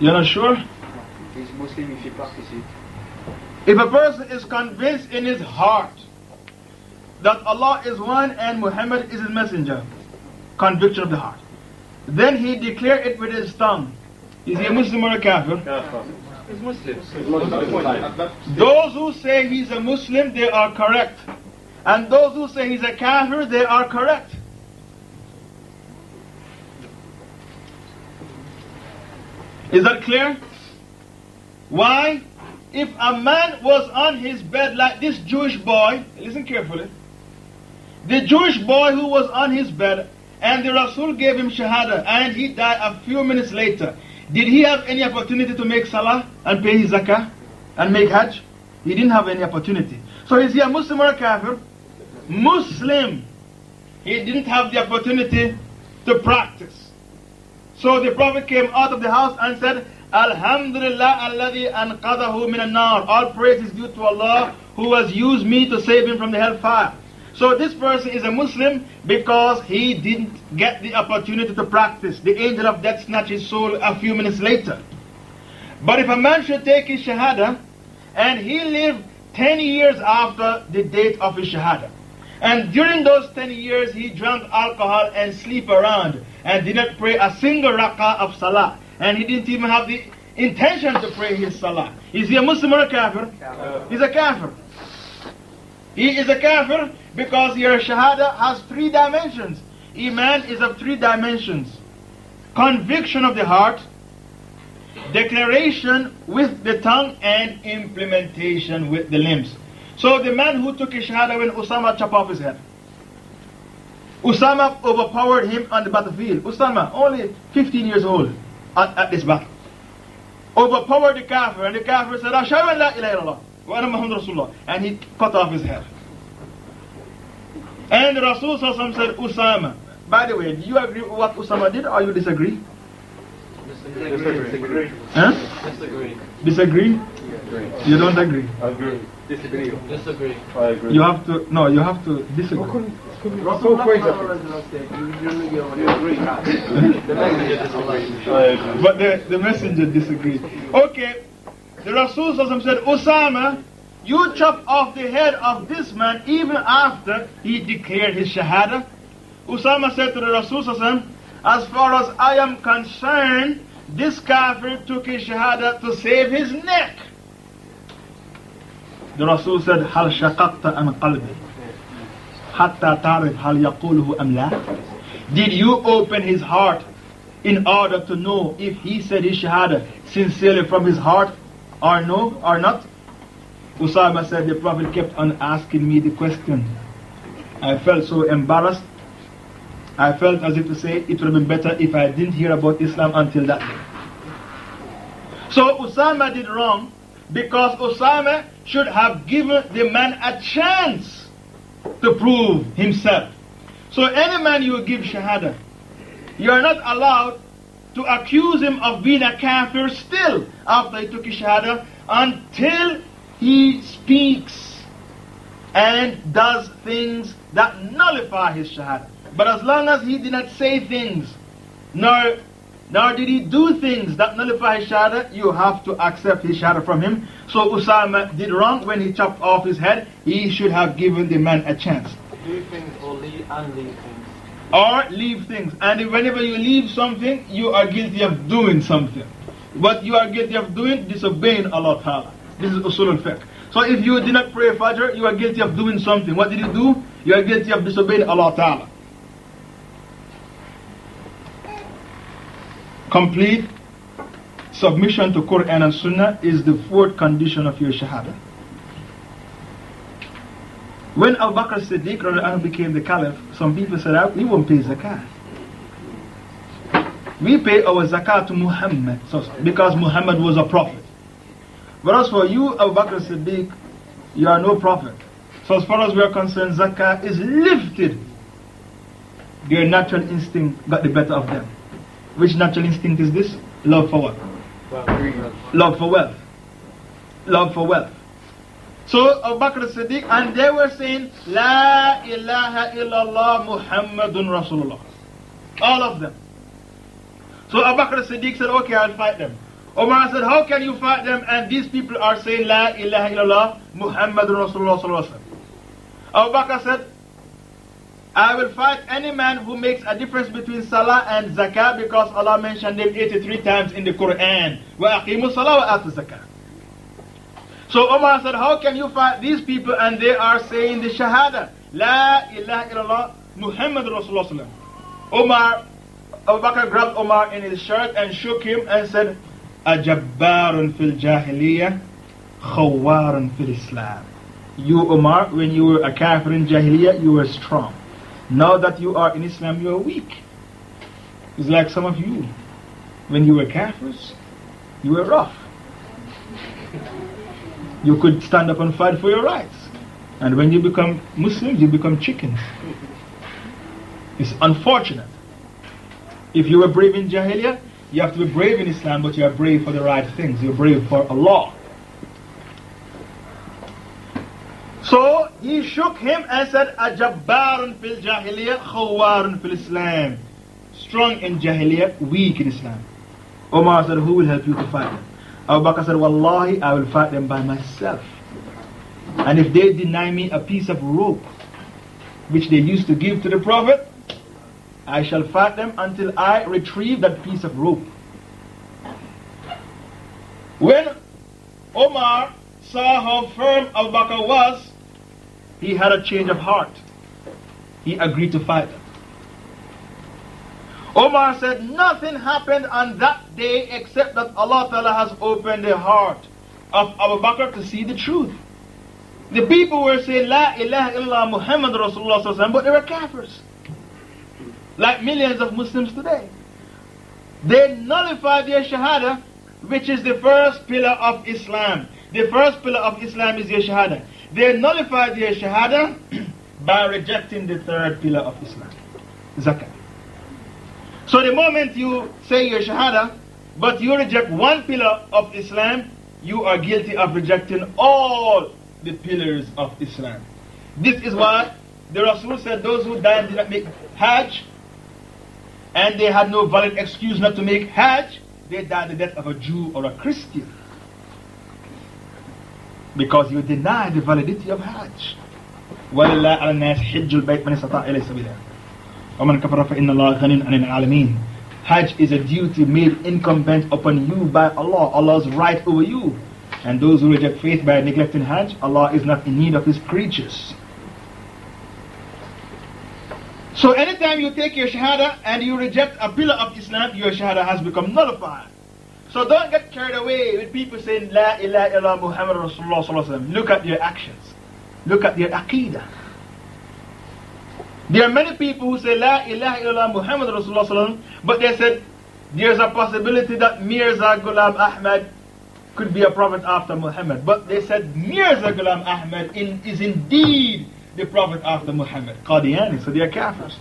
You're not sure? He's Muslim if he practices it. If a person is convinced in his heart that Allah is one and Muhammad is his messenger. Conviction of the heart. Then he declared it with his tongue. Is he a Muslim or a Kafir? He's Muslim. Those who say he's a Muslim, they are correct. And those who say he's a Kafir, they are correct. Is that clear? Why? If a man was on his bed like this Jewish boy, listen carefully, the Jewish boy who was on his bed and the Rasul gave him Shahada and he died a few minutes later. Did he have any opportunity to make Salah and pay his Zakah and make Hajj? He didn't have any opportunity. So is he a Muslim or a Kafir? Muslim. He didn't have the opportunity to practice. So the Prophet came out of the house and said, Alhamdulillah alladhi anqadahu min nar All praise is due to Allah who has used me to save him from the hellfire. So this person is a Muslim because he didn't get the opportunity to practice. The angel of death snatched his soul a few minutes later. But if a man should take his shahada and he lived 10 years after the date of his shahada, and during those 10 years he drank alcohol and sleep around and did not pray a single rak'ah of salah, and he didn't even have the intention to pray his salah. Is he a Muslim or a kafir? He's a kafir. He is a kafir because your shahada has three dimensions. Iman is of three dimensions. Conviction of the heart, declaration with the tongue, and implementation with the limbs. So the man who took his shahada when Usama chopped off his head. Usama overpowered him on the battlefield. Usama, only 15 years old at, at this battle. Overpowered the kafir, and the kafir said, Ashhadu an la ilaha wa anna Muhammad Rasulullah. And he cut off his head. And the Rasul said, Usama. By the way, do you agree with what Usama did or you disagree? Disagree. Disagree. Huh? Disagree. Disagree? You don't agree? Agree. Disagree. Disagree. I agree. You have to, no, you have to disagree. So crazy. The messenger disagrees. But the, the messenger disagreed. Okay, the Rasul said, Osama, you chop off the head of this man even after he declared his shahada. Usama said to the Rasul, as far as I am concerned, this kafir took his shahada to save his neck. The Rasul said, هل شققت عن قلبي حتى تعرف هل يقوله أم لا? Did you open his heart in order to know if he said his shahada sincerely from his heart or no or not? Usama said the Prophet kept on asking me the question. I felt so embarrassed. I felt as if to say it would have been better if I didn't hear about Islam until that day. So Usama did wrong because Usama should have given the man a chance to prove himself. So any man you give shahada, you are not allowed to accuse him of being a kafir still after he took his shahada until he speaks and does things that nullify his shahada. But as long as he did not say things, nor nor did he do things that nullify his shahada, you have to accept his shahada from him. So Usama did wrong when he chopped off his head. He should have given the man a chance. Do things or leave and leave things. Or leave things. And whenever you leave something, you are guilty of doing something. What you are guilty of doing, disobeying Allah Ta'ala. This is usul al-fiqh. So if you did not pray Fajr, you are guilty of doing something. What did you do? You are guilty of disobeying Allah Ta'ala. Complete submission to Quran and Sunnah is the fourth condition of your Shahada. When Abu Bakr Siddiq became the Caliph, some people said, "Ah, we won't pay zakat. We pay our zakat to Muhammad because Muhammad was a prophet. Whereas for you, Abu Bakr Siddiq, you are no prophet. So as far as we are concerned, zakat is lifted. Their natural instinct got the better of them. Which natural instinct is this? Love for what? Love for wealth. Love for wealth. So Abu Bakr Siddiq, and they were saying, La ilaha illallah Muhammadun Rasulullah. All of them. So Abu Bakr Siddiq said, okay, I'll fight them. Omar said, how can you fight them and these people are saying, La ilaha illallah Muhammadun Rasulullah sallallahu alaihi Abu Bakr said, I will fight any man who makes a difference between Salah and Zakah because Allah mentioned them 83 times in the Quran. وَأَقِيمُوا الصَّلَاةَ وَآتُوا الزَّكَاةَ So Omar said, how can you fight these people and they are saying the Shahada? La ilaha illallah Muhammad Rasulullah. Omar, Abu Bakr grabbed Omar in his shirt and shook him and said, Ajabbarun fil jahiliyyah, khawarun fil islam. You Omar, when you were a kafir in jahiliyyah, you were strong. Now that you are in Islam, you are weak. It's like some of you. When you were kafirs, you were rough. You could stand up and fight for your rights. And when you become Muslims, you become chickens. It's unfortunate. If you were brave in Jahiliyyah, you have to be brave in Islam, but you are brave for the right things. You're brave for Allah. So he shook him and said, Ajabbarun fil Jahiliyyah, Khawarun fil Islam. Strong in Jahiliyyah, weak in Islam. Omar said, Who will help you to fight them? Abu Bakr said, Wallahi, I will fight them by myself. And if they deny me a piece of rope, which they used to give to the Prophet, I shall fight them until I retrieve that piece of rope. When Omar saw how firm Abu Bakr was, he had a change of heart. He agreed to fight them. Omar said, Nothing happened on that day except that Allah Ta'ala has opened the heart of Abu Bakr to see the truth. The people were saying, La ilaha illallah Muhammad Rasulullah, but they were kafirs like millions of Muslims today. They nullified their Shahada, which is the first pillar of Islam. The first pillar of Islam is your Shahada. They nullified their Shahada by rejecting the third pillar of Islam, Zakat. So the moment you say your Shahada, but you reject one pillar of Islam, you are guilty of rejecting all the pillars of Islam. This is why the Rasul said those who died did not make Hajj and they had no valid excuse not to make Hajj, they died the death of a Jew or a Christian. Because you deny the validity of Hajj. وَلِلَّهِ عَلَى النَّاسِ حِجُّ الْبَيْتِ مَنِ اسْتَطَاعَ إِلَيْهِ سَبِيلًا وَمَنْ كَفَرَ فَإِنَّ اللَّهَ غَنِيٌّ عَنِ الْعَالَمِينَ Hajj is a duty made incumbent upon you by Allah. Allah's right over you. And those who reject faith by neglecting Hajj, Allah is not in need of His creatures. So anytime you take your Shahada and you reject a pillar of Islam, your Shahada has become nullified. So don't get carried away with people saying La ilaha illallah Muhammad Rasulullah Look at your actions. Look at your aqidah. There are many people who say La ilaha illallah Muhammad Rasulullah but they said there's a possibility that Mirza Ghulam Ahmad could be a prophet after Muhammad. But they said Mirza Ghulam Ahmad in, is indeed the Prophet after Muhammad. Qadiani, so they are kafirs.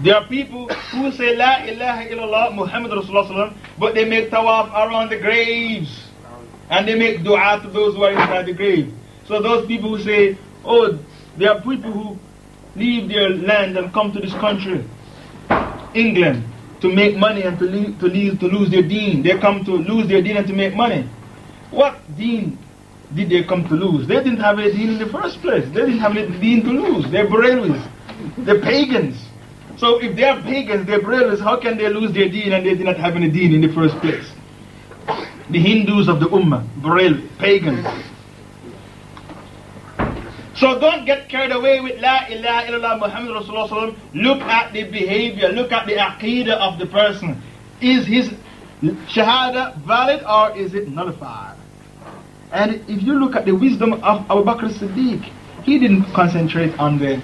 There are people who say La ilaha illallah Muhammad Rasulullah but they make tawaf around the graves. And they make dua to those who are inside the grave. So those people who say, oh, there are people who leave their land and come to this country, England, to make money and to, leave, to, leave, to lose their deen. They come to lose their deen and to make money. What deen did they come to lose? They didn't have a deen in the first place. They didn't have a deen to lose. They're Barelwis. They're pagans. So if they are pagans, they're Barelwis, how can they lose their deen and they did not have any deen in the first place? The Hindus of the Ummah, Barelwi, pagans. So don't get carried away with La ilaha illallah Muhammad Rasulullah. Look at the behavior, look at the aqidah of the person. Is his shahada valid or is it nullified? And if you look at the wisdom of Abu Bakr Siddiq, he didn't concentrate on the,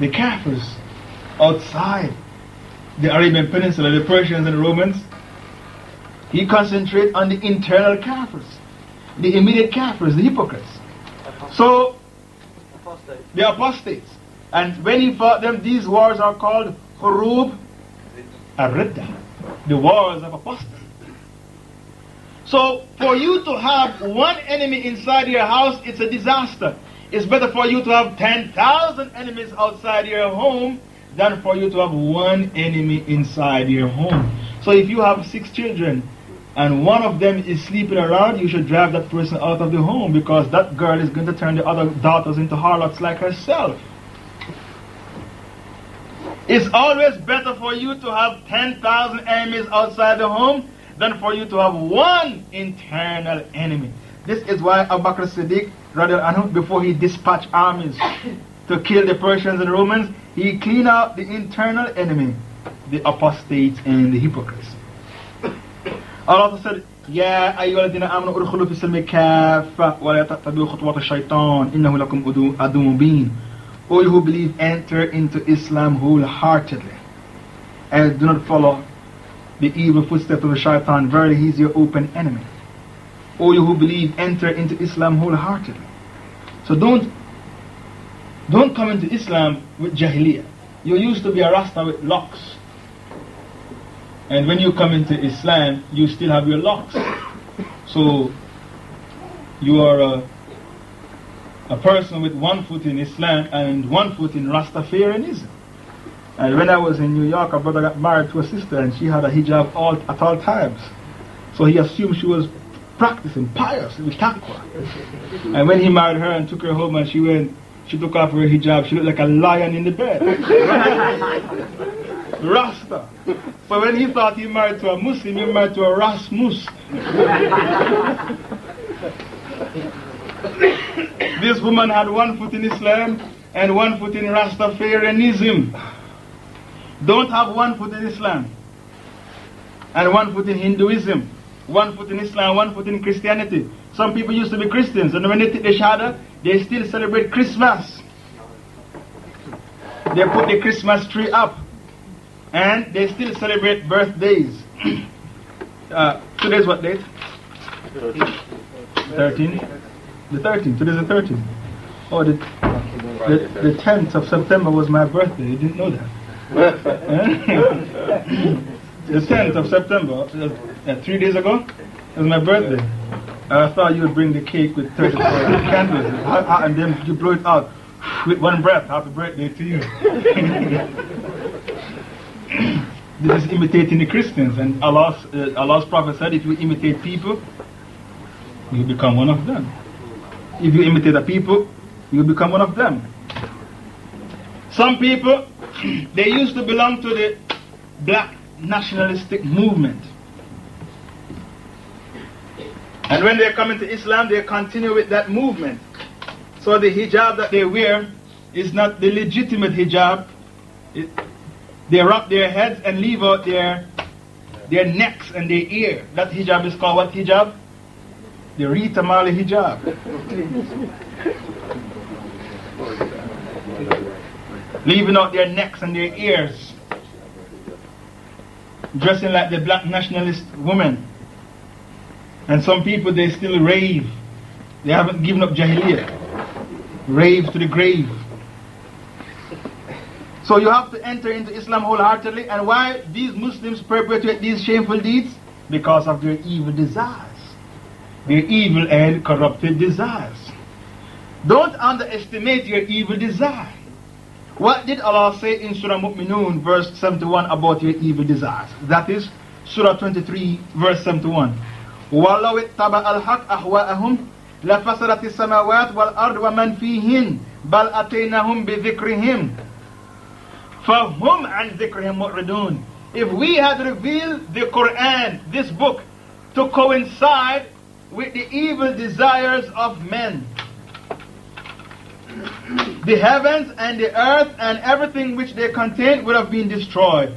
the Kafirs outside the Arabian Peninsula, the Persians and the Romans. He concentrated on the internal Kafirs, the immediate Kafirs, the hypocrites. So, the apostates. And when he fought them, these wars are called Hurub Ar-Ridda, the wars of apostasy. So for you to have one enemy inside your house, it's a disaster. It's better for you to have 10,000 enemies outside your home than for you to have one enemy inside your home. So if you have six children and one of them is sleeping around, you should drive that person out of the home because that girl is going to turn the other daughters into harlots like herself. It's always better for you to have 10,000 enemies outside the home than for you to have one internal enemy. This is why Abu Bakr Siddiq, before he dispatched armies to kill the Persians and Romans, he cleaned out the internal enemy, the apostates and the hypocrites. Allah said, يا أيها الذين آمنوا ادخلوا في السلم كافة ولا تتبعوا خطوات الشيطان إنه لكم عدو مبين. All you who believe enter into Islam wholeheartedly and do not follow the evil footsteps of the shaitan. Verily, he is your open enemy. O you who believe, enter into Islam wholeheartedly. So don't, don't come into Islam with jahiliyyah. You used to be a Rasta with locks And when you come into Islam, you still have your locks. So you are a, a person with one foot in Islam and one foot in Rastafarianism. And when I was in New York, a brother got married to a sister and she had a hijab all, at all times. So he assumed she was practicing pious with taqwa. And when he married her and took her home and she went, she took off her hijab, she looked like a lion in the bed. Rasta. So when he thought he married to a Muslim, he married to a Rasmus. this woman had one foot in Islam and one foot in Rastafarianism. Don't have one foot in Islam and one foot in Hinduism, one foot in Islam, one foot in Christianity. Some people used to be Christians, and when they take the Shahada, they still celebrate Christmas. They put the Christmas tree up, and they still celebrate birthdays. uh, today's what date? 13. The 13th. Today's the 13th. Oh, the, the, the 10th of September was my birthday. You didn't know that. the 10th of September, uh, three days ago, was my birthday. I thought you would bring the cake with 34 candles and then you blow it out with one breath. Happy birthday to you. this is imitating the Christians, and Allah's, uh, Allah's Prophet said if you imitate people, you become one of them. If you imitate the people, you become one of them. Some people, they used to belong to the black nationalistic movement. And when they come into Islam, they continue with that movement. So the hijab that they wear is not the legitimate hijab. It, they wrap their heads and leave out their, their necks and their ear. That hijab is called what hijab? The Rita Marley hijab. Leaving out their necks and their ears. Dressing like the black nationalist woman. And some people, they still rave. They haven't given up Jahiliyyah. Rave to the grave. So you have to enter into Islam wholeheartedly. And why these Muslims perpetuate these shameful deeds? Because of their evil desires. Their evil and corrupted desires. Don't underestimate your evil desire. What did Allah say in Surah Mu'minun verse 71 about your evil desires? That is Surah 23 verse 71. ولو اتبع الحق أهواءهم لفسدت السماوات والأرض ومن فيهن بل أتيناهم بذكرهم فهم عن ذكرهم معرضون If we had revealed the Quran, this book, to coincide with the evil desires of men, the heavens and the earth and everything which they contain would have been destroyed.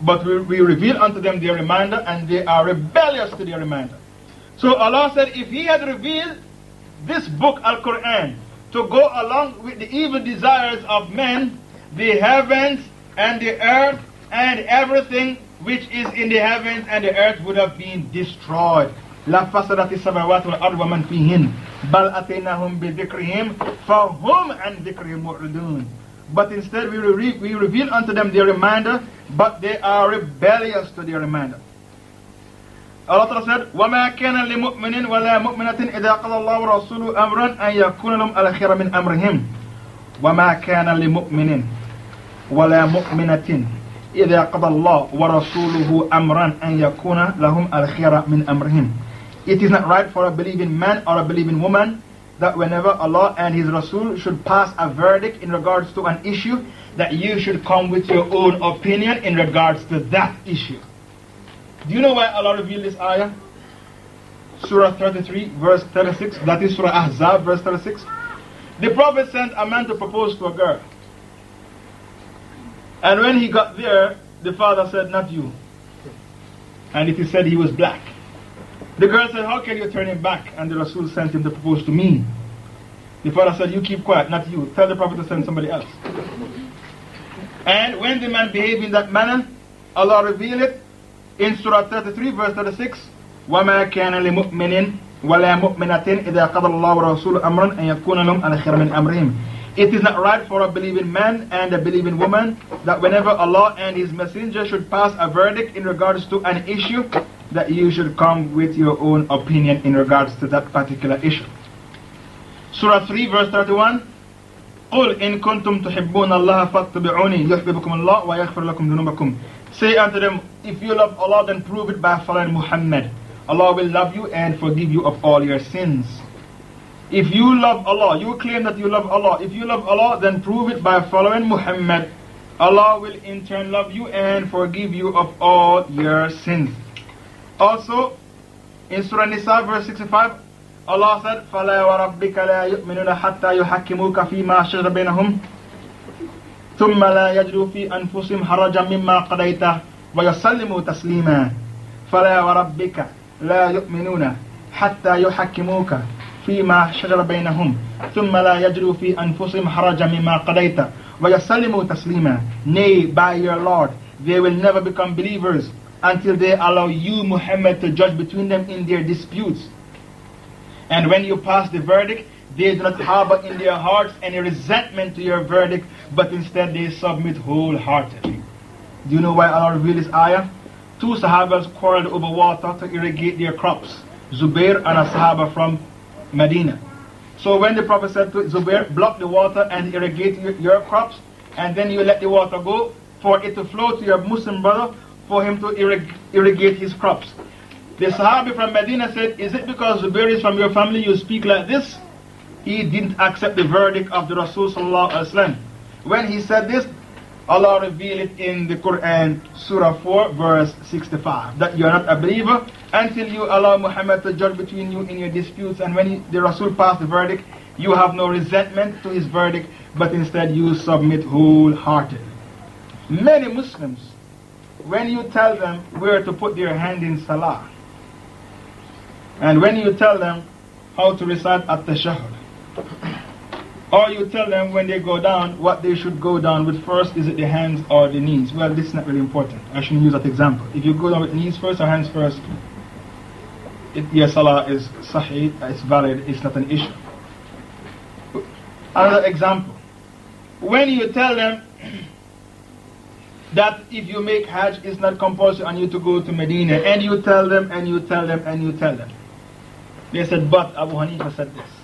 But we, we reveal unto them their reminder, and they are rebellious to their reminder. So Allah said, if He had revealed this book, Al Quran, to go along with the evil desires of men, the heavens and the earth and everything which is in the heavens and the earth would have been destroyed. لفسدت السماوات والأرض ومن فيهن بل أتيناهم بذكرهم فهم عن ذكرهم معرضون but instead we, re we reveal unto them their reminder, but they are rebellious to their reminder. Allah Ta'ala said, وَمَا كَانَ لِمُؤْمِنٍ وَلَا مُؤْمِنَةٍ إِذَا قَضَى اللَّهُ وَرَسُولُهُ أَمْرًا أَن يَكُونَ لَهُمْ الْخِيَرَةُ مِنْ أَمْرِهِمْ وَمَا كَانَ لِمُؤْمِنٍ وَلَا مُؤْمِنَةٍ إِذَا قَضَى اللَّهُ وَرَسُولُهُ أَمْرًا أَن يَكُونَ لَهُمْ الْخِيَرَةُ مِنْ أَمْرِهِمْ It is not right for a believing man or a believing woman that whenever Allah and His Rasul should pass a verdict in regards to an issue, that you should come with your own opinion in regards to that issue. Do you know why Allah revealed this ayah? Surah 33, verse 36. That is Surah Ahzab, verse 36. The Prophet sent a man to propose to a girl. And when he got there, the father said, Not you. And it is said he was black. The girl said, How can you turn him back? And the Rasul sent him to propose to me. The father said, You keep quiet, not you. Tell the Prophet to send somebody else. And when the man behaved in that manner, Allah revealed it in Surah 33, verse 36. وَمَا كَانَ لِمُؤْمِنٍ وَلَا مُؤْمِنَةٍ إِذَا قَضَى اللَّهُ وَرَسُولُ أَمْرًا أَن يَكُونَ لَهُمْ الْخِيَرَةُ مِنْ أَمْرِهِمْ It is not right for a believing man and a believing woman that whenever Allah and His Messenger should pass a verdict in regards to an issue, that you should come with your own opinion in regards to that particular issue. Surah 3 verse 31 قل إن كنتم تحبون الله فاتبعوني يحببكم الله ويغفر لكم ذنوبكم Say unto them, if you love Allah, then prove it by following Muhammad. Allah will love you and forgive you of all your sins. If you love Allah, you claim that you love Allah. If you love Allah, then prove it by following Muhammad. Allah will in turn love you and forgive you of all your sins. Also, in Surah Nisa, verse 65, Allah said, فَلَا وَرَبِّكَ لَا يُؤْمِنُونَ حَتَّى يُحَكِّمُوكَ فِي مَا شَجَرَ بَيْنَهُمْ ثم لا يجدوا في أنفسهم حرجا مما قضيت ويسلموا تسليما فلا وربك لا يؤمنون حتى يحكموك فيما شجر بينهم ثم لا يجدوا في أنفسهم حرجا مما قضيت ويسلموا تسليما Nay, by your Lord, they will never become believers until they allow you, Muhammad, to judge between them in their disputes. And when you pass the verdict, they do not harbor in their hearts any resentment to your verdict, but instead they submit wholeheartedly. Do you know why Allah revealed this ayah? Two Sahabas quarreled over water to irrigate their crops. Zubair and a Sahaba from Medina. So when the Prophet said to Zubair, block the water and irrigate your, crops, and then you let the water go for it to flow to your Muslim brother for him to irrig irrigate his crops. The Sahabi from Medina said, Is it because Zubair is from your family you speak like this? He didn't accept the verdict of the Rasul. When he said this, Allah revealed it in the Quran, Surah 4, verse 65, that you are not a believer until you allow Muhammad to judge between you in your disputes. And when he, the Rasul passed the verdict, you have no resentment to his verdict, but instead you submit wholeheartedly. Many Muslims, when you tell them where to put their hand in Salah, and when you tell them how to recite at-tashahhud, or you tell them when they go down what they should go down with first, is it the hands or the knees? Well, this is not really important. I shouldn't use that example. If you go down with knees first or hands first, it, your salah is sahih, it's valid, it's not an issue. Another example. When you tell them that if you make Hajj, it's not compulsory on you to go to Medina, and you tell them, and you tell them, and you tell them. They said, but Abu Hanifa said this.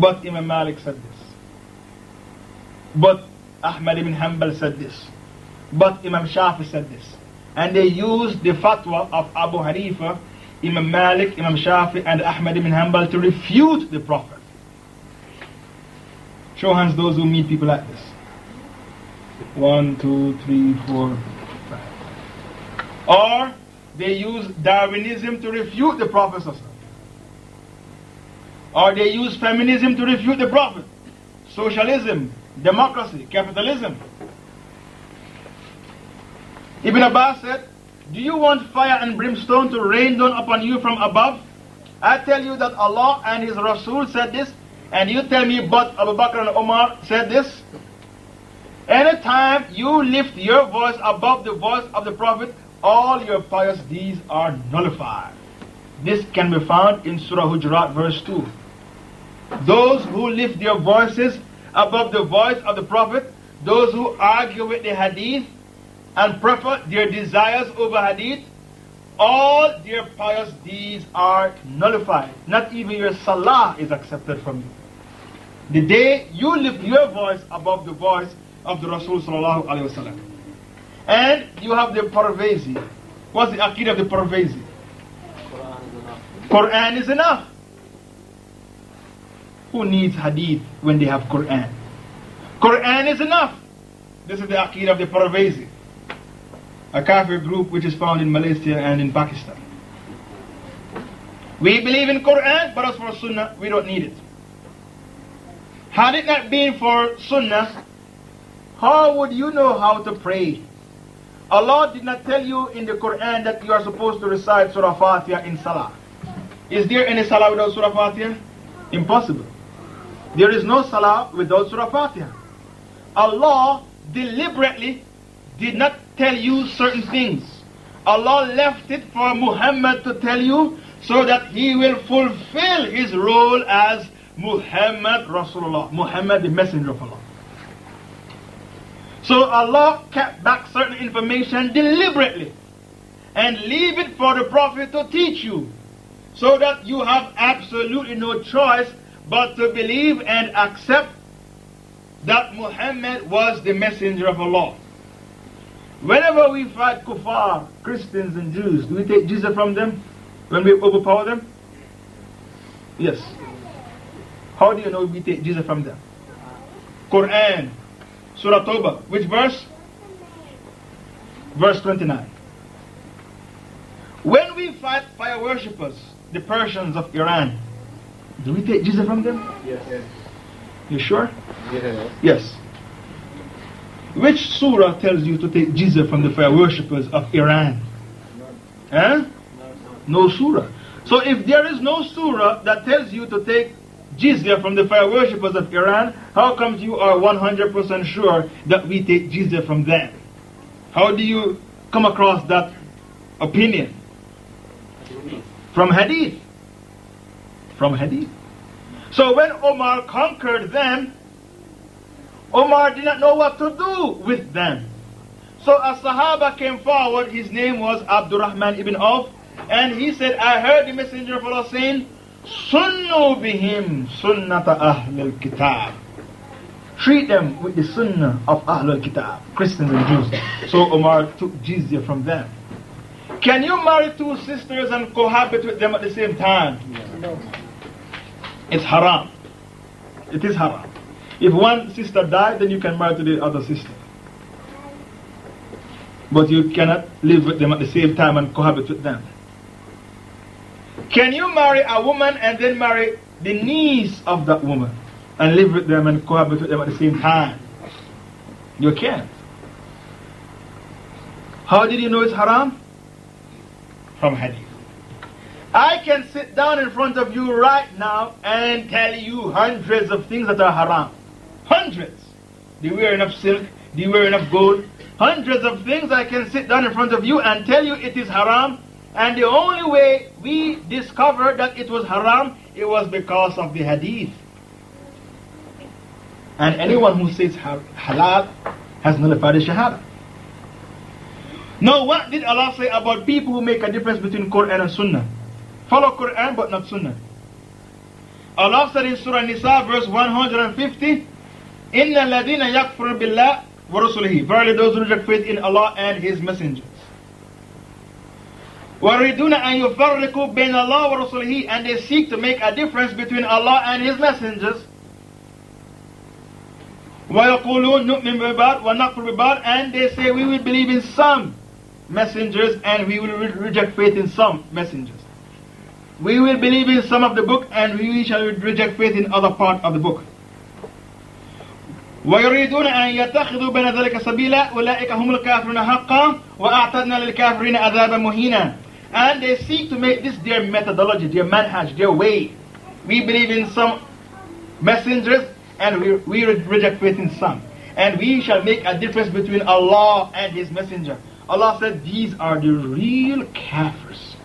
But Imam Malik said this. But Ahmad ibn Hanbal said this. But Imam Shafi said this. And they used the fatwa of Abu Hanifa, Imam Malik, Imam Shafi, and Ahmad ibn Hanbal to refute the Prophet. Show hands those who meet people like this. One, two, three, four, five. Or they use Darwinism to refute the Prophet. Or they use feminism to refute the Prophet. Socialism, democracy, capitalism. Ibn Abbas said, Do you want fire and brimstone to rain down upon you from above? I tell you that Allah and His Rasul said this, and you tell me but Abu Bakr and Umar said this? Anytime you lift your voice above the voice of the Prophet, all your pious deeds are nullified. This can be found in Surah Hujurat verse 2. Those who lift their voices above the voice of the Prophet, those who argue with the Hadith and prefer their desires over Hadith, all their pious deeds are nullified. Not even your salah is accepted from you. The day you lift your voice above the voice of the Rasul sallallahu alaihi wasallam. And you have the Parvezi. What's the akid of the Parvezi? Quran is enough. Who needs hadith when they have Quran? Quran is enough. This is the akid of the Parvezi. A kafir group which is found in Malaysia and in Pakistan. We believe in Quran, but as for Sunnah, we don't need it. Had it not been for Sunnah, how would you know how to pray? Allah did not tell you in the Quran that you are supposed to recite Surah Fatiha in Salah. Is there any Salah without Surah Fatiha? Impossible. There is no Salah without Surah Fatiha. Allah deliberately did not tell you certain things. Allah left it for Muhammad to tell you so that he will fulfill his role as Muhammad Rasulullah, Muhammad the messenger of Allah. So Allah kept back certain information deliberately and leave it for the Prophet to teach you so that you have absolutely no choice but to believe and accept that Muhammad was the messenger of Allah. Whenever we fight kuffar, Christians and Jews, do we take jizya from them when we overpower them? Yes. How do you know we take jizya from them? Quran, Surah Tawbah. Which verse? Verse 29. When we fight fire worshippers, the Persians of Iran, do we take jizya from them? Yes. Yes. You sure? Yes. Yes. Which surah tells you to take jizya from the fire worshippers of Iran? Huh? No surah. So if there is no surah that tells you to take jizya from the fire worshippers of Iran, how come you are 100% sure that we take jizya from them? How do you come across that opinion? From hadith. From hadith. So when Omar conquered them, Omar did not know what to do with them. So a Sahaba came forward, his name was Abdurrahman ibn Auf, and he said, I heard the Messenger of Allah saying, Sunnu bihim sunnata ahlul kitab. Treat them with the sunnah of ahlul kitab, Christians and Jews. So Omar took jizya from them. Can you marry two sisters and cohabit with them at the same time? It's haram. It is haram. If one sister died, then you can marry to the other sister. But you cannot live with them at the same time and cohabit with them. Can you marry a woman and then marry the niece of that woman and live with them and cohabit with them at the same time? You can't. How did you know it's haram? From hadith. I can sit down in front of you right now and tell you hundreds of things that are haram. Hundreds. The wearing of silk, the wearing of gold. Hundreds of things I can sit down in front of you and tell you it is haram. And the only way we discovered that it was haram, it was because of the hadith. And anyone who says halal has nullified the shahada. Now, what did Allah say about people who make a difference between Quran and Sunnah? Follow Quran but not Sunnah. Allah said in Surah Nisa, verse 150, إِنَّ الَّذِينَ يَكْفُرُ بِاللَّهِ وَرُسُلِهِ Verily those who reject faith in Allah and His messengers. وَيُرِيدُونَ أَن يُفَرِّقُوا بَيْنَ اللَّهِ وَرُسُلِهِ And they seek to make a difference between Allah and His messengers. وَيَقُولُونَ نُؤْمِنْ بِبَعْضٍ وَنَكْفُرُ بِبَعْضٍ And they say we will believe in some messengers and we will re reject faith in some messengers. We will believe in some of the book and we shall reject faith in other part of the book. ويريدون أن يتخذوا بين ذلك سبيلا أولئك هم الكافرون حقا وأعتدنا للكافرين عذابا مهينا and they seek to make this their methodology, their manhaj, their way. We believe in some messengers and we, we reject faith in some. And we shall make a difference between Allah and His messenger. Allah said these are the real kafirs.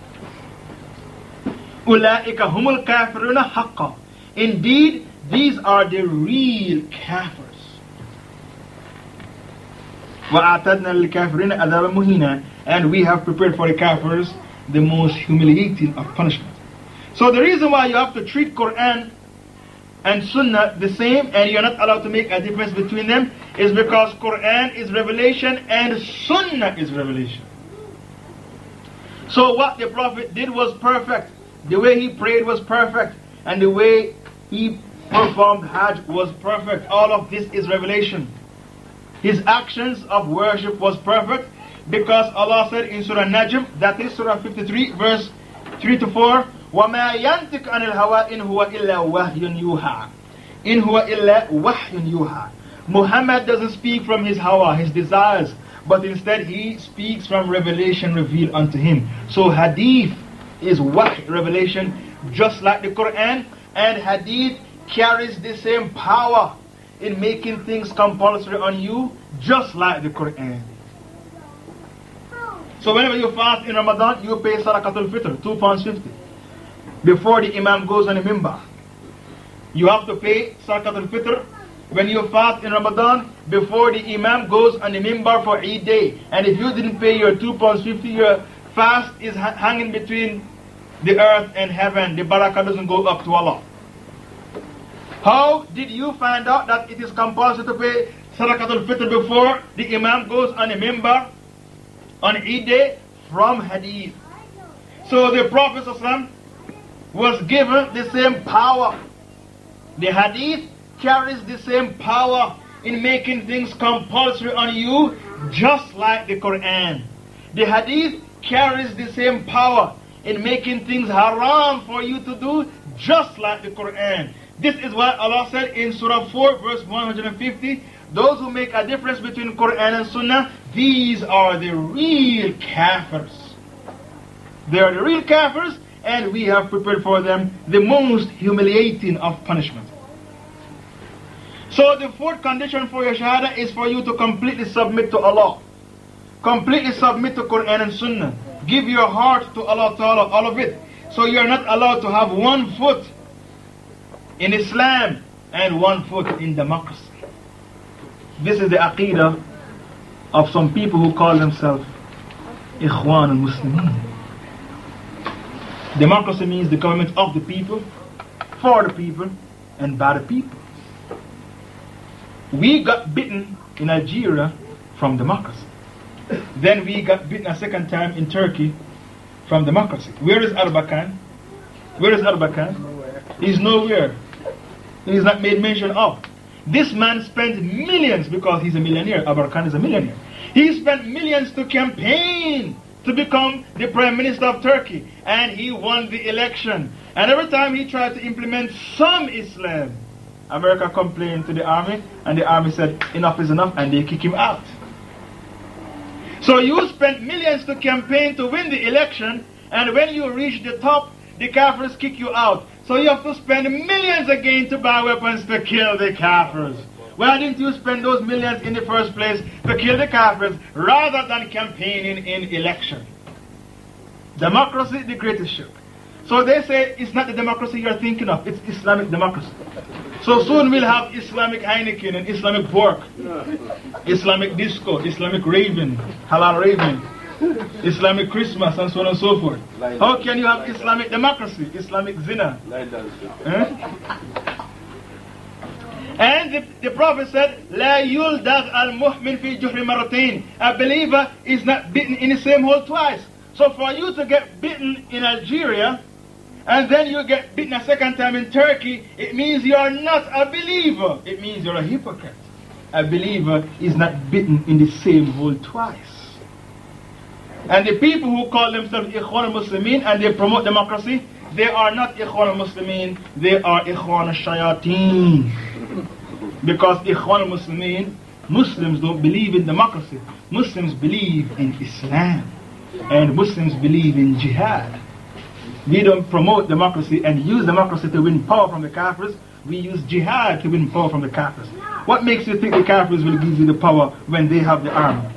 أولئك هم الكافرون حقا Indeed, these are the real kafirs. وَأَعْتَدْنَا لِلْكَافِرِينَ عَذَابًا مُهِينًا And we have prepared for the kafirs the most humiliating of punishment. So the reason why you have to treat Quran and Sunnah the same and you're not allowed to make a difference between them is because Quran is revelation and Sunnah is revelation. So what the Prophet did was perfect. The way he prayed was perfect. And the way he performed Hajj was perfect. All of this is revelation. His actions of worship was perfect because Allah said in Surah Najm, that is Surah 53, verse 3 to 4, وما ينطق عن الهوى إن هو إلا وحي يوحى إن هو إلا وحي يوحى Muhammad doesn't speak from his hawa, his desires, but instead he speaks from revelation revealed unto him. So hadith is wahy, revelation, just like the Quran, and hadith carries the same power in making things compulsory on you, just like the Quran. So whenever you fast in Ramadan, you pay Sadaqatul Fitr, £2.50 before the Imam goes on the mimbar. You have to pay Zakat al-Fitr when you fast in Ramadan before the Imam goes on the mimbar for Eid day. And if you didn't pay your 2 pounds 50, your fast is ha hanging between the earth and heaven. The barakah doesn't go up to Allah. How did you find out that it is compulsory to pay Sadaqat al-Fitr before the Imam goes on the mimbar on Eid day? From Hadith. So the Prophet ﷺ was given the same power. The Hadith carries the same power in making things compulsory on you, just like the Quran. The Hadith carries the same power in making things haram for you to do, just like the Quran. This is why Allah said in Surah 4, verse 150, those who make a difference between Quran and Sunnah, these are the real kafirs. They are the real kafirs, and we have prepared for them the most humiliating of punishment. So the fourth condition for your shahada is for you to completely submit to Allah. Completely submit to Quran and Sunnah. Give your heart to Allah Ta'ala, all of it. So you're not allowed to have one foot in Islam and one foot in democracy. This is the aqidah of some people who call themselves Ikhwan al-Muslimin. Democracy means the government of the people, for the people, and by the people. We got bitten in Algeria from democracy. Then we got bitten a second time in Turkey from democracy. Where is Erbakan? Where is Erbakan? He's nowhere. He's not made mention of. This man spent millions because he's a millionaire. Erbakan is a millionaire. He spent millions to campaign to become the prime minister of Turkey. And he won the election. And every time he tried to implement some Islam, America complained to the army, and the army said, enough is enough, and they kick him out. So you spent millions to campaign to win the election, and when you reach the top, the Kafirs kick you out. So you have to spend millions again to buy weapons to kill the Kafirs. Why didn't you spend those millions in the first place to kill the Kafirs rather than campaigning in election? Democracy, is the greatest shirk. So they say it's not the democracy you're thinking of, it's Islamic democracy. So soon we'll have Islamic Heineken and Islamic pork, Islamic disco, Islamic raven, halal raven, Islamic Christmas, and so on and so forth. How can you have Islamic democracy, Islamic zina? Eh? And the, the Prophet said, La yuldag al-muhmin fi juhri maratain. A believer is not beaten in the same hole twice. So for you to get beaten in Algeria, and then you get beaten a second time in Turkey, it means you are not a believer. It means you're a hypocrite. A believer is not beaten in the same hole twice. And the people who call themselves Ikhwan Muslimin and they promote democracy, they are not Ikhwan al-Muslimin, they are Ikhwan al-Shayateen. Because Ikhwan al-Muslimin, Muslims don't believe in democracy. Muslims believe in Islam. And Muslims believe in jihad. We don't promote democracy and use democracy to win power from the Kafirs. We use jihad to win power from the Kafirs. What makes you think the Kafirs will give you the power when they have the army?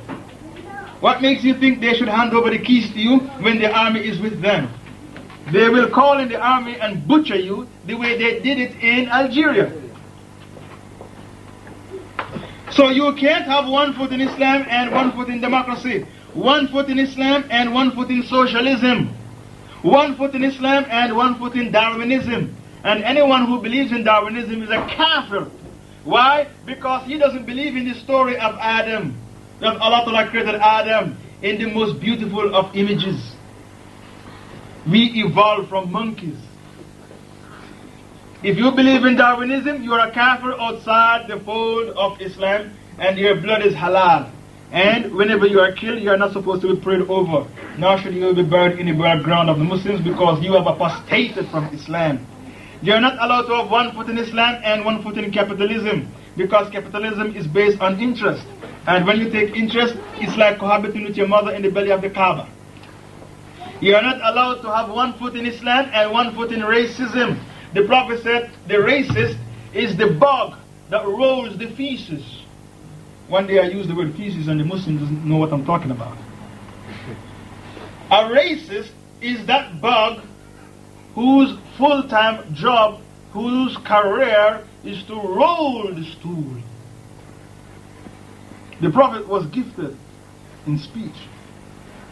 What makes you think they should hand over the keys to you when the army is with them? They will call in the army and butcher you the way they did it in Algeria. So you can't have one foot in Islam and one foot in democracy. One foot in Islam and one foot in socialism. One foot in Islam and one foot in Darwinism. And anyone who believes in Darwinism is a kafir. Why? Because he doesn't believe in the story of Adam. That Allah created Adam in the most beautiful of images. We evolved from monkeys. If you believe in Darwinism, you are a kafir outside the fold of Islam and your blood is halal. And whenever you are killed, you are not supposed to be prayed over. Nor should you be buried in the burial ground of the Muslims because you have apostated from Islam. You are not allowed to have one foot in Islam and one foot in capitalism because capitalism is based on interest. And when you take interest, it's like cohabiting with your mother in the belly of the Kaaba. You are not allowed to have one foot in Islam and one foot in racism. The Prophet said the racist is the bug that rolls the feces. One day I used the word feces and the Muslim doesn't know what I'm talking about. A racist is that bug whose full-time job, whose career is to roll the stool. The Prophet was gifted in speech.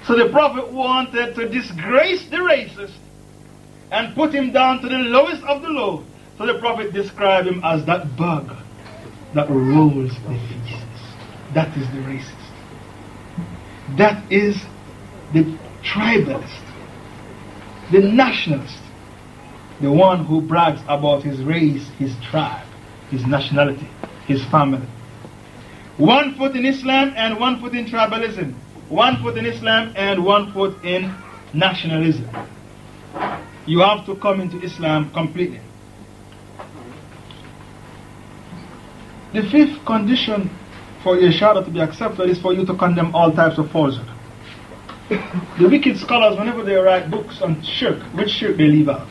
So the Prophet wanted to disgrace the racist and put him down to the lowest of the low. So the Prophet described him as that bug that rolls the feces. That is the racist. That is the tribalist, the nationalist, the one who brags about his race, his tribe, his nationality, his family. One foot in Islam and one foot in tribalism. One foot in Islam and one foot in nationalism. You have to come into Islam completely. The fifth condition for your shahada to be accepted is for you to condemn all types of falsehood. the wicked scholars, whenever they write books on shirk, which shirk they leave out?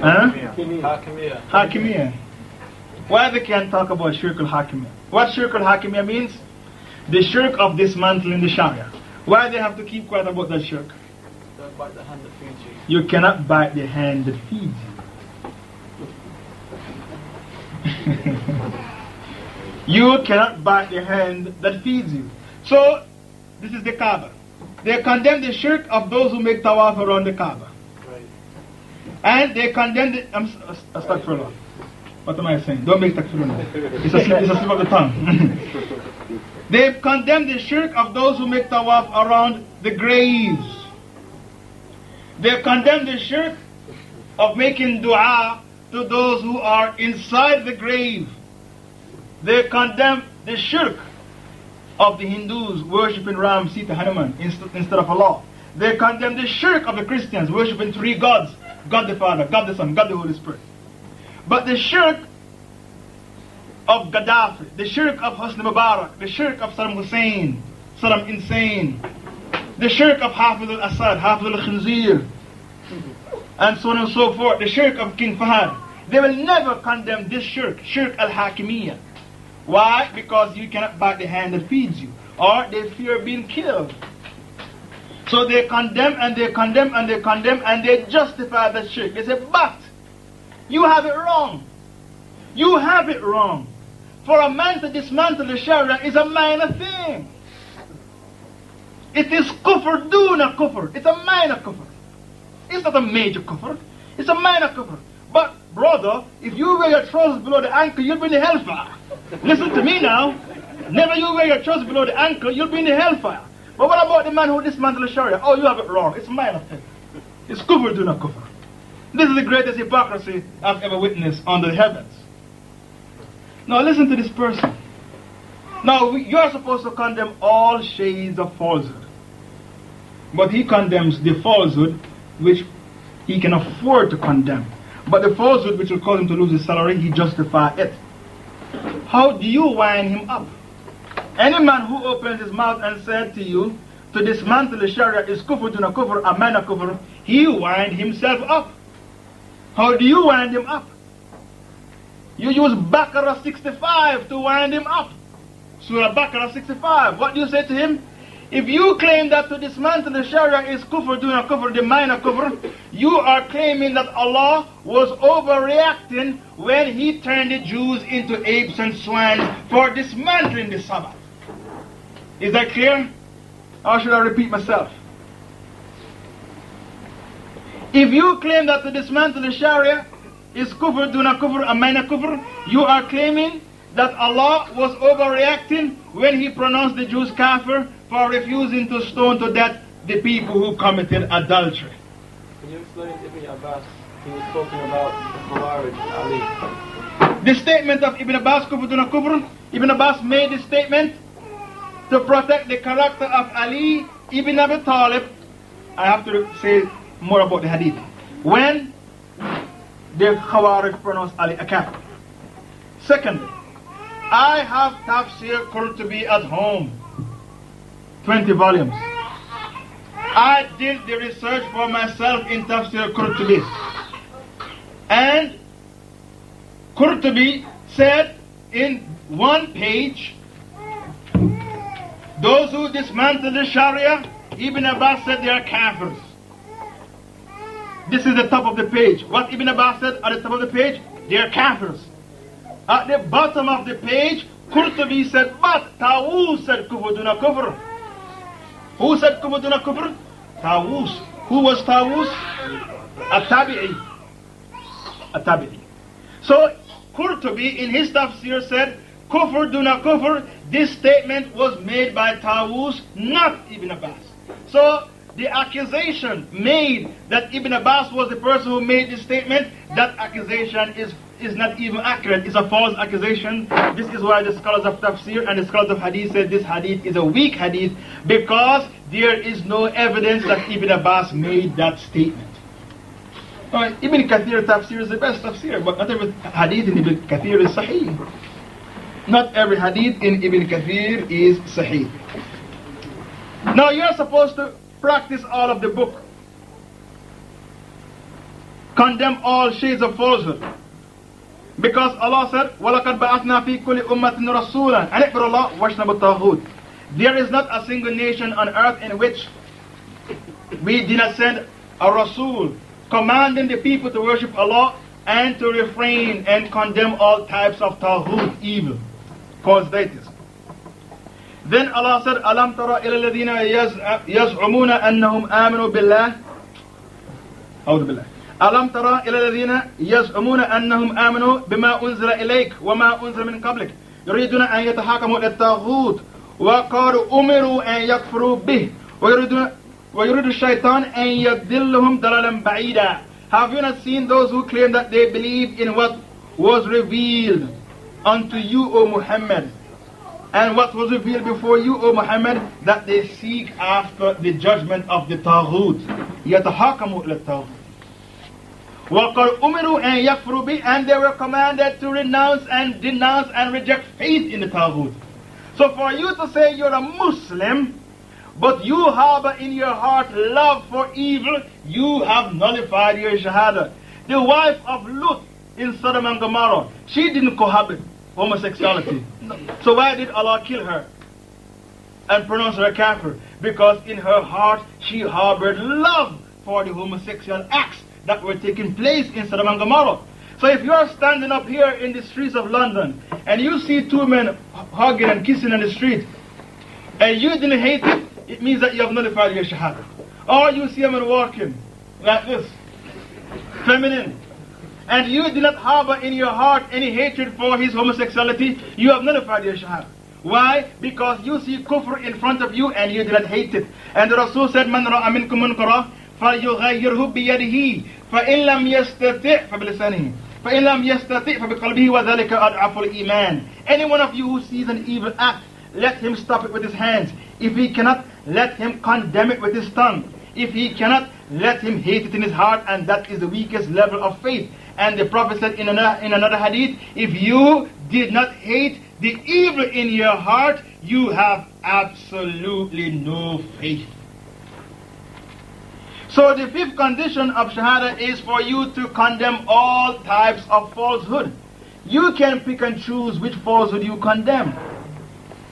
Huh? Hakimiyya. Hakimiyya. Why they can't talk about shirk al-hakimiyya? What shirk al-hakimiyya means? The shirk of dismantling the sharia. Why they have to keep quiet about that shirk? Don't bite the hand that feeds you. You cannot bite the hand that feeds you. you cannot bite the hand that feeds you. So, this is the Kaaba. They condemn the shirk of those who make tawaf around the Kaaba. Right. And they condemn the. I'm astaghfirullah. What am I saying? Don't make takfirullah. It's a, slip, it's a slip of the tongue. they condemn the shirk of those who make tawaf around the graves. They condemn the shirk of making dua to those who are inside the grave. They condemn the shirk of the Hindus worshipping Ram, Sita, Hanuman inst- instead of Allah. They condemn the shirk of the Christians worshipping three gods God the Father, God the Son, God the Holy Spirit. But the shirk of Gaddafi, the shirk of Hosni Mubarak, the shirk of Saddam Hussein, Saddam Insane, the shirk of Hafiz al Assad, Hafiz al Khinzir, and so on and so forth, the shirk of King Fahad, they will never condemn this shirk, shirk al Hakimiyyah. Why? Because you cannot bite the hand that feeds you, or they fear being killed. So they condemn and they condemn and they condemn and they justify the shirk. They say, but you have it wrong. You have it wrong. For a man to dismantle the Sharia is a minor thing. It is kufr duna kufr. It's a minor kufr. It's not a major kufr. It's a minor kufr. But brother, if you wear your trousers below the ankle, you'll be in the hellfire. Listen to me now. Never you wear your trousers below the ankle, you'll be in the hellfire. But what about the man who dismantled the Sharia? Oh, you have it wrong. It's a minor thing. It's kufr duna kufr. This is the greatest hypocrisy I've ever witnessed under the heavens. Now listen to this person. Now you are supposed to condemn all shades of falsehood. But he condemns the falsehood which he can afford to condemn. But the falsehood which will cause him to lose his salary, he justifies it. How do you wind him up? Any man who opens his mouth and said to you, to dismantle the Sharia is kufr duna kufr, a man a kufr, he wind himself up. How do you wind him up? You use Baqarah 65 to wind him up. Surah Baqarah 65. What do you say to him? If you claim that to dismantle the Sharia is kufr, duna kufr, the minor kufr, you are claiming that Allah was overreacting when He turned the Jews into apes and swine for dismantling the Sabbath. Is that clear? Or should I repeat myself? If you claim that to dismantle the Sharia is kufr, duna kufr, a minor kufr, you are claiming that Allah was overreacting when He pronounced the Jews kafir for refusing to stone to death the people who committed adultery. Can you explain to Ibn Abbas? He was talking about the Khawarij, Ali. The statement of Ibn Abbas, kufr, duna kufr, Ibn Abbas made this statement to protect the character of Ali ibn Abi Talib. I have to say more about the hadith. When the Khawarij pronounced Ali a kafir. Secondly, I have Tafsir Qurtubi at home. 20 volumes. I did the research for myself in Tafsir Qurtubi. And Qurtubi said in one page, those who dismantle the Sharia, Ibn Abbas said they are kafirs. This is the top of the page. What Ibn Abbas said at the top of the page? They are kafirs. At the bottom of the page, Qurtubi said, but Tawus said kufr duna kufr. Who said kufr duna kufr? Tawus. Who was Tawus? A tabi'i. A tabi'i. So Qurtubi in his tafsir said, kufr duna kufr, this statement was made by Tawus, not Ibn Abbas. So the accusation made that Ibn Abbas was the person who made this statement, that accusation is, is not even accurate. It's a false accusation. This is why the scholars of tafsir and the scholars of hadith said this hadith is a weak hadith because there is no evidence that Ibn Abbas made that statement. Right, Ibn Kathir tafsir is the best tafsir, but not every hadith in Ibn Kathir is sahih. Not every hadith in Ibn Kathir is sahih. Now you're supposed to Practice all of the book. Condemn all shades of falsehood. Because Allah said, وَلَقَدْ بَعَثْنَا فِي كُلِّ أُمَّةٍ رَسُولًا أَنِ اللَّهَ وَاجْتَنِبُوا الطَّاغُوتَ There is not a single nation on earth in which we did not send a Rasul commanding the people to worship Allah and to refrain and condemn all types of Taghut, evil, false that is. Then Allah said, Alam tara ila alladhina yaz'umuna annahum amanu billah. أعوذ بالله. ألم ترى إلى الذين يزعمون أنهم آمنوا بما أنزل إليك وما أنزل من قبلك يريدون أن يتحاكموا إلى الطاغوت وقالوا أمروا أن يكفروا به ويريدون ويريد الشيطان أن يضلهم ضلالا بعيدا Have you not seen those who claim that they believe in what was revealed unto you, O Muhammad? and what was revealed before you, O Muhammad, that they seek after the judgment of the taghut yet إِلَى التَّوْحِيدِ وَقَدْ أُمِرُوا أَنْ يَكْفُرُوا بِهِ And they were commanded to renounce and denounce and reject faith in the Taghut. So for you to say you're a Muslim, but you harbor in your heart love for evil, you have nullified your Shahada. The wife of Lut in Sodom and Gomorrah, she didn't cohabit homosexuality. So why did Allah kill her and pronounce her a kafir? Because in her heart she harbored love for the homosexual acts that were taking place in Sodom and Gomorrah. So if you're standing up here in the streets of London and you see two men hugging and kissing on the street and you didn't hate it, it means that you have nullified your shahada. Or you see a man walking like this, feminine, and you did not harbor in your heart any hatred for his homosexuality, you have nullified your shahada. Why? Because you see kufr in front of you and you did not hate it. And the Rasul said, من رأى منكم منكرا فليغيره بيده فإن لم يستطع فبلسانه فإن لم يستطع فبقلبه وذلك أضعف الإيمان. Any one of you who sees an evil act, let him stop it with his hands. If he cannot, let him condemn it with his tongue. If he cannot, let him hate it in his heart, and that is the weakest level of faith. And the Prophet said in another, in another hadith, if you did not hate the evil in your heart, you have absolutely no faith. So the fifth condition of Shahada is for you to condemn all types of falsehood. You can pick and choose which falsehood you condemn.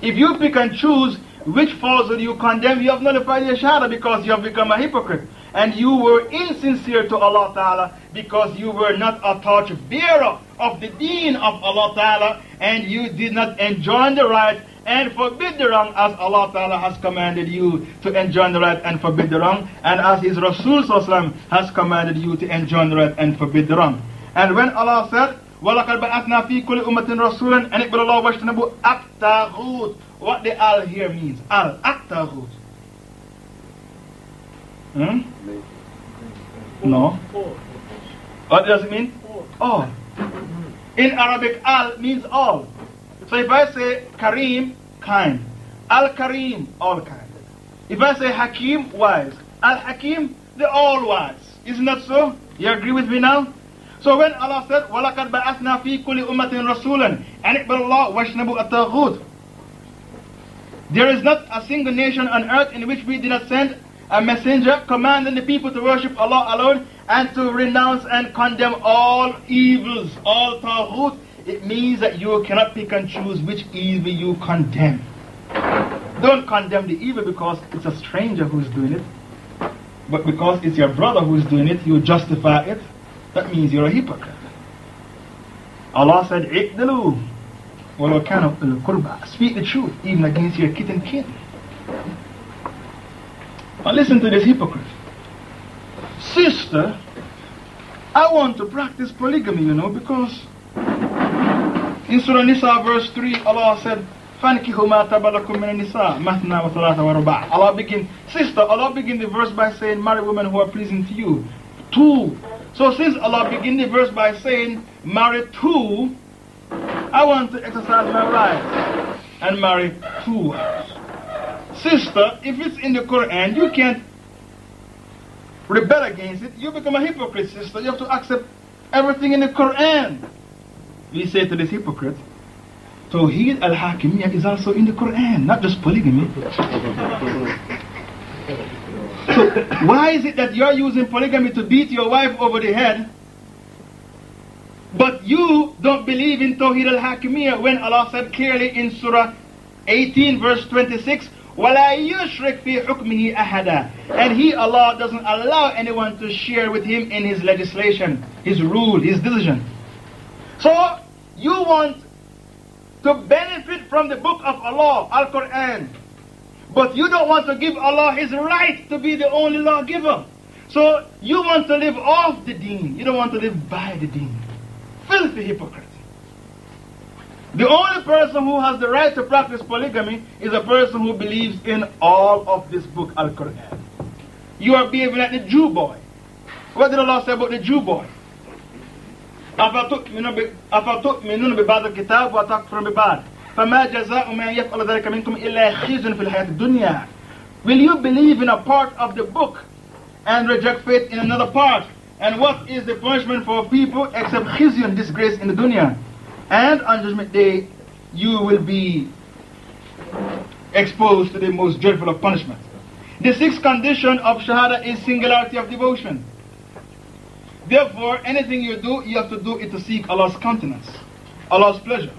If you pick and choose which falsehood you condemn, you have nullified your Shahada because you have become a hypocrite And you were insincere to Allah Ta'ala because you were not a torch bearer of the deen of Allah Ta'ala and you did not enjoin the right and forbid the wrong as Allah Ta'ala has commanded you to enjoin the right and forbid the wrong and as His Rasul has commanded you to enjoin the right and forbid the wrong. And when Allah said, وَلَقَدْ بَعَثْنَا فِي كُلِّ أُمَّةٍ رَسُولًا أَنِ اعْبُدُوا اللَّهَ وَاجْتَنِبُوا الطَّاغُوتَ What the al here means, al, at-taghut. Hmm? No. What does it mean? All. In Arabic, al means all. So if I say Kareem, kind. Al Kareem, all kind. If I say Hakim, wise. Al Hakim, the all wise. Isn't that so? You agree with me now? So when Allah said, وَلَقَدْ بَعَثْنَا فِي كُلِّ أُمَّةٍ رَسُولًا أَنِ اعْبُدُوا اللَّهَ وَاجْتَنِبُوا الطَّاغُوتَ There is not a single nation on earth in which we did not send a messenger commanding the people to worship Allah alone and to renounce and condemn all evils, all taghut. It means that you cannot pick and choose which evil you condemn. Don't condemn the evil because it's a stranger who's doing it. but because it's your brother who's doing it, you justify it, that means you're a hypocrite. Allah said, qurba. Speak the truth, even against your kith and kin. Now listen to this hypocrite. Sister, I want to practice polygamy, you know, because in Surah Nisa verse 3, Allah said, فَانْكِهُ مَا تَبَلَكُم مِنَ النِّسَاءِ مَثْنَا وَثَلَاثَ وَرُبَاعَ Allah begin, sister, Allah begin the verse by saying, marry women who are pleasing to you. Two. So since Allah begin the verse by saying, marry two, I want to exercise my rights and marry two wives. Sister, if it's in the Quran, you can't rebel against it. You become a hypocrite, sister. You have to accept everything in the Quran. We say to this hypocrite, Tawheed al-Hakimiyya is also in the Quran, not just polygamy. so why is it that you're using polygamy to beat your wife over the head, but you don't believe in Tawheed al-Hakimiyya when Allah said clearly in Surah 18 verse 26, وَلَا يُشْرِكْ فِي حُكْمِهِ أَحَدًا And He, Allah, doesn't allow anyone to share with Him in His legislation, His rule, His decision. So, you want to benefit from the book of Allah, Al-Quran. But you don't want to give Allah His right to be the only lawgiver. So you want to live off the deen. You don't want to live by the deen. Filthy hypocrite. The only person who has the right to practice polygamy is a person who believes in all of this book, Al-Quran. You are behaving like the Jew boy. What did Allah say about the Jew boy? أفتؤمنون ببعض الكتاب وتكفرون ببعض فما جزاء من يفعل ذلك منكم إلا خزي في الحياة الدنيا Will you believe in a part of the book and reject faith in another part? And what is the punishment for people except khizy and disgrace in the dunya? And on Judgment Day, you will be exposed to the most dreadful of punishments. The sixth condition of Shahada is singularity of devotion. Therefore, anything you do, you have to do it to seek Allah's countenance, Allah's pleasure.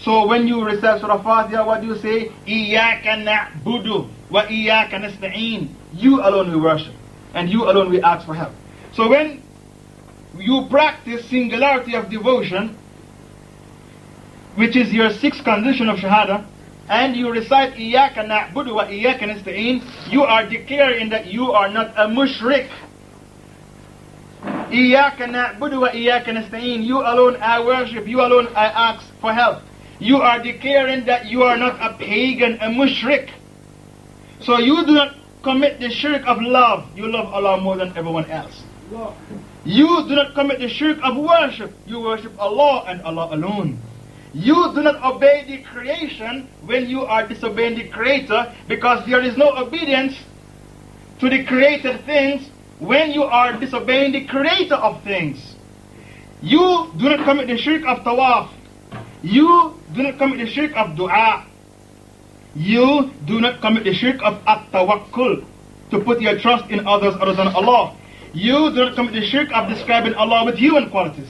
So when you recite Surah Fatiha, what do you say? Iyaka na'budu wa iyaka nasta'een. You alone we worship, and you alone we ask for help. So when you practice singularity of devotion, which is your sixth condition of Shahada, and you recite Iyaka na'budu wa Iyaka nasta'een, you are declaring that you are not a mushrik. Iyaka na'budu wa Iyaka nasta'een, you alone I worship, you alone I ask for help. You are declaring that you are not a pagan, a mushrik. So you do not commit the shirk of love. You love Allah more than everyone else. You do not commit the shirk of worship. You worship Allah and Allah alone. You do not obey the creation when you are disobeying the Creator because there is no obedience to the created things when you are disobeying the creator of things. You do not commit the shirk of tawaf. You do not commit the shirk of dua. You do not commit the shirk of at-tawakkul, to put your trust in others other than Allah. You do not commit the shirk of describing Allah with human qualities.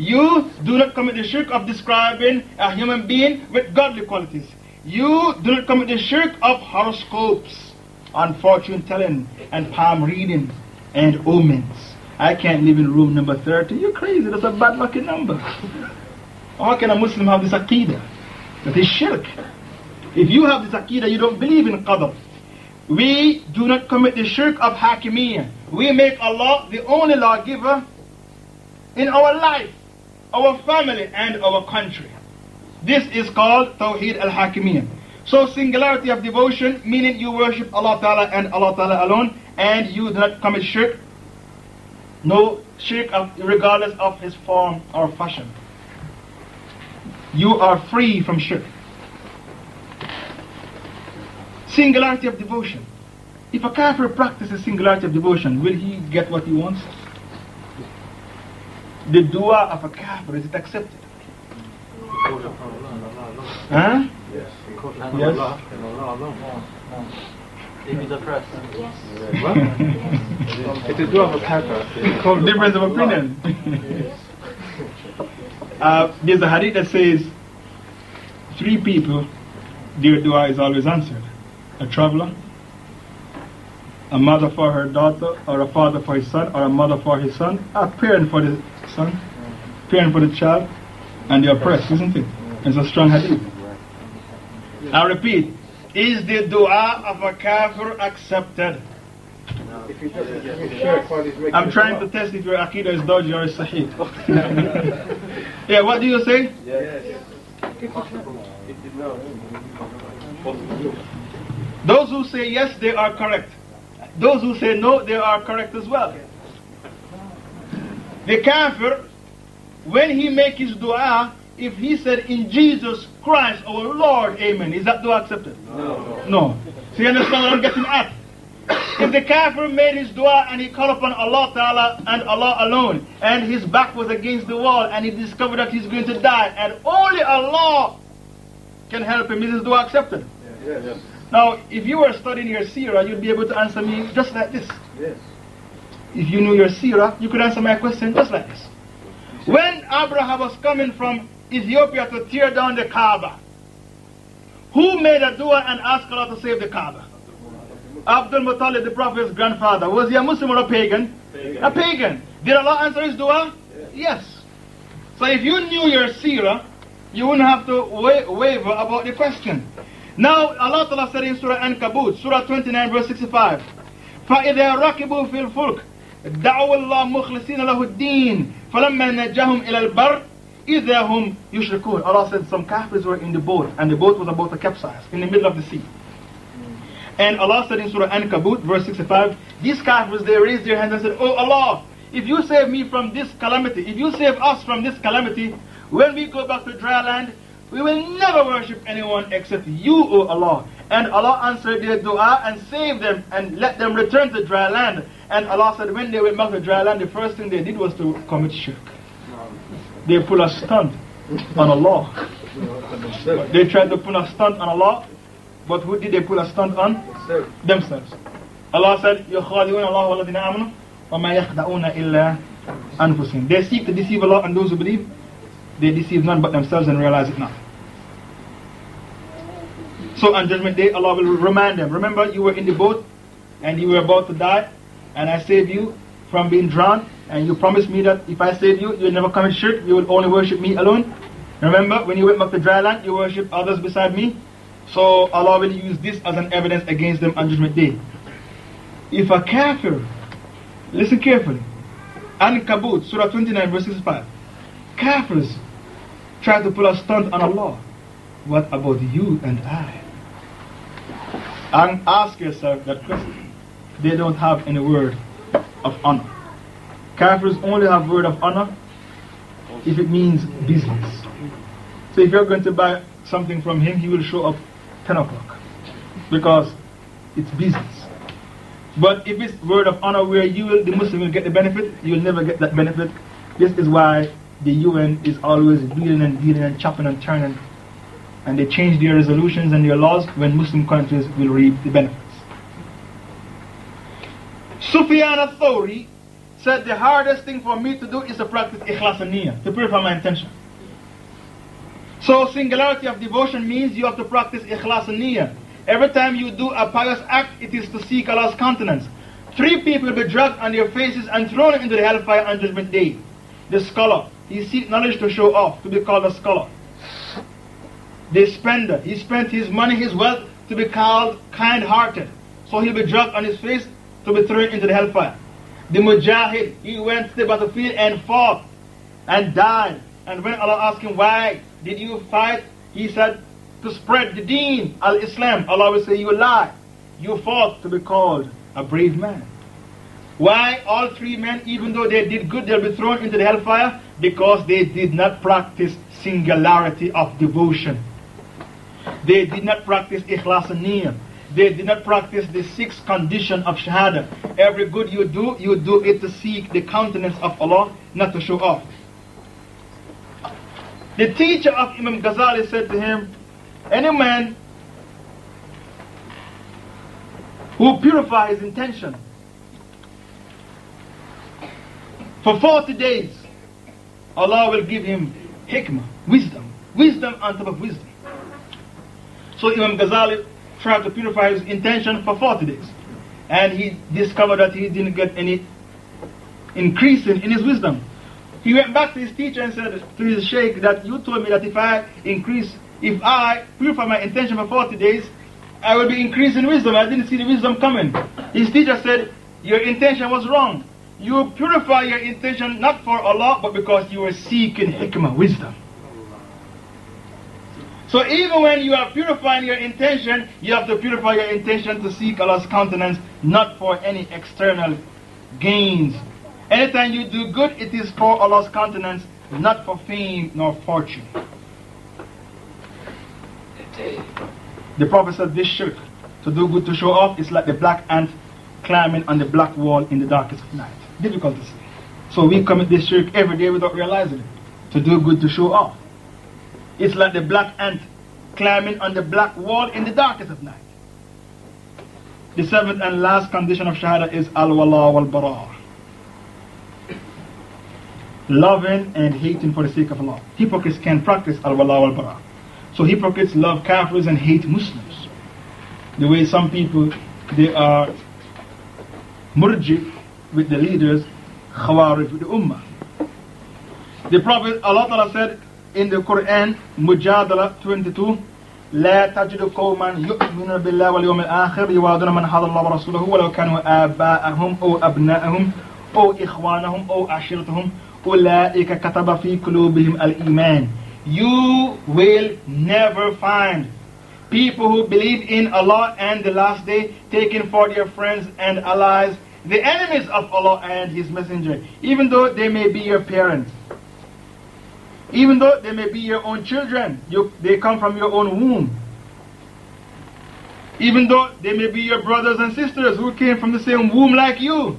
You do not commit the shirk of describing a human being with godly qualities. You do not commit the shirk of horoscopes, and fortune telling, and palm reading and omens. I can't live in room number 30. You're crazy. That's a bad lucky number. How can a Muslim have this aqidah? That is shirk. If you have this aqidah, you don't believe in qadr. We do not commit the shirk of hakimiyyah. We make Allah the only lawgiver in our life, our family, and our country. This is called Tawheed al-Hakimiyyah. So singularity of devotion, meaning you worship Allah Ta'ala and Allah Ta'ala alone, and you do not commit shirk. No shirk of, regardless of his form or fashion. You are free from shirk. Singularity of devotion. If a kafir practices singularity of devotion, will he get what he wants? The dua of a kafir, is it accepted? Huh? Yes. Yes. If he's oppressed. What? It's a dua of a kafir. It's called Difference of opinion. uh, there's a hadith that says three people, their dua is always answered. A traveler, a mother for her daughter, or a father for his son, or a mother for his son, a parent for the son, parent for the child, and the oppressed, isn't it? It's a strong hadith. I repeat, is the dua of a kafir accepted? If he doesn't get his shirt while he's making I'm trying to test if your aqidah is dodgy or is sahih. yeah, what do you say? Yes. Those who say yes, they are correct. Those who say no, they are correct as well. The kafir, when he make his dua, if he said in Jesus Christ our Lord, Amen, is that dua accepted? No. No. So you understand what I'm getting at? If the kafir made his dua and he called upon Allah Ta'ala and Allah alone, and his back was against the wall, and he discovered that he's going to die, and only Allah can help him, is his dua accepted? Yes. Now, if you were studying your seerah, you'd be able to answer me just like this. Yes if you knew your seerah, you could answer my question just like this. When Abraha was coming from Ethiopia to tear down the Kaaba, who made a dua and asked Allah to save the Kaaba? Abdul Muttalib, the Prophet's grandfather. Was he a Muslim or a pagan? pagan. A pagan. Did Allah answer his dua? Yes. So if you knew your seerah, you wouldn't have to wa waver about the question. Now, Allah Ta'ala said in Surah An-Kabut, Surah 29, verse 65, فَإِذَا رَكِبُوا فِي الْفُلْكِ دعوا الله مخلصين له الدين فلما نجاهم إلى البر إذا هم يشركون Allah said some kafirs were in the boat and the boat was about to capsize in the middle of the sea. And Allah said in Surah Ankabut, verse 65, these kafirs, they raised their hands and said, Oh Allah, if you save me from this calamity, if you save us from this calamity, when we go back to dry land, we will never worship anyone except you, O Allah. And Allah answered their dua and saved them and let them return to dry land. And Allah said when they went back to dry land, the first thing they did was to commit shirk. They pull a stunt on Allah. They tried to pull a stunt on Allah, but who did they pull a stunt on? Sir. themselves. Allah said, يَخَادِعُونَ اللَّهَ وَالَّذِينَ آمَنُوا وَمَا يَخْدَعُونَ إِلَّا أَنفُسِهِمْ They seek to deceive Allah and those who believe, they deceive none but themselves and realize it not. So on Judgment Day, Allah will remind them, remember you were in the boat and you were about to die and I saved you from being drowned and you promised me that if I save you, you will never commit shirk, you will only worship me alone. Remember when you went back to dry land, you worship others beside me? So Allah will use this as an evidence against them on Judgment Day. If a kafir, listen carefully, Ankabut, Surah 29, verse 65, kafirs try to pull a stunt on Allah. What about you and I? And ask yourself that question. They don't have any word of honor. Kafirs only have word of honor if it means business. So if you're going to buy something from him, he will show up 10 o'clock because it's business. But if it's word of honor where you will, the Muslim will get the benefit, you will never get that benefit. This is why the UN is always dealing and dealing and chopping and turning. And they change their resolutions and their laws when Muslim countries will reap the benefits. Sufyan al-Thawri said the hardest thing for me to do is to practice ikhlas to purify my intention. So singularity of devotion means you have to practice ikhlas. Every time you do a pious act, it is to seek Allah's countenance. Three people will be dragged on their faces and thrown into the hellfire on judgment day. The scholar, he seeks knowledge to show off, to be called a scholar. The spender, he spent his money, his wealth to be called kind-hearted. So he'll be dropped on his face to be thrown into the hellfire. The mujahid, he went to the battlefield and fought and died. And when Allah asked him, why did you fight? He said, to spread the deen, al-Islam. Allah will say, you lie. You fought to be called a brave man. Why all three men, even though they did good, they'll be thrown into the hellfire? Because they did not practice singularity of devotion. They did not practice ikhlas and. They did not practice the sixth condition of shahada. Every good you do, you do it to seek the countenance of Allah, not to show off. The teacher of Imam Ghazali said to him, Any man who purifies his intention for 40 days, Allah will give him hikmah, wisdom, wisdom on top of wisdom. So Imam Ghazali tried to purify his intention for 40 days. and he discovered that he didn't get any increase in, in his wisdom. He went back to his teacher and said to his sheikh that you told me that if I increase, if I purify my intention for 40 days, I will be increasing wisdom. I didn't see the wisdom coming. His teacher said, Your intention was wrong. You purify your intention not for Allah, but because you are seeking hikmah, wisdom. So even when you are purifying your intention, you have to purify your intention to seek Allah's countenance, not for any external gains. Anytime you do good, it is for Allah's countenance, not for fame nor fortune. The Prophet said this shirk, to do good to show off, is like the black ant climbing on the black wall in the darkest night. Difficult to see. So we commit this shirk every day without realizing it, to do good to show off. It's like the black ant climbing on the black wall in the darkest of night. The seventh and last condition of Shahada is al-wala wal-bara. Loving and hating for the sake of Allah. Hypocrites can practice al-wala wal-bara. So hypocrites love Kafirs and hate Muslims. The way some people, they are murji with the leaders, khawarij with the ummah. The Prophet, Allah said in the Quran, Mujadala 22, لا تجد قوما يؤمنون بالله واليوم الآخر يوادون من حضر الله ورسوله ولو كانوا آباءهم أو أبناءهم أو إخوانهم أو عشيرتهم أولئك كتب في قلوبهم الإيمان you will never find people who believe in Allah and the last day taking for their friends and allies the enemies of Allah and His Messenger, even though they may be your parents, even though they may be your own children, you, they come from your own womb, even though they may be your brothers and sisters who came from the same womb like you,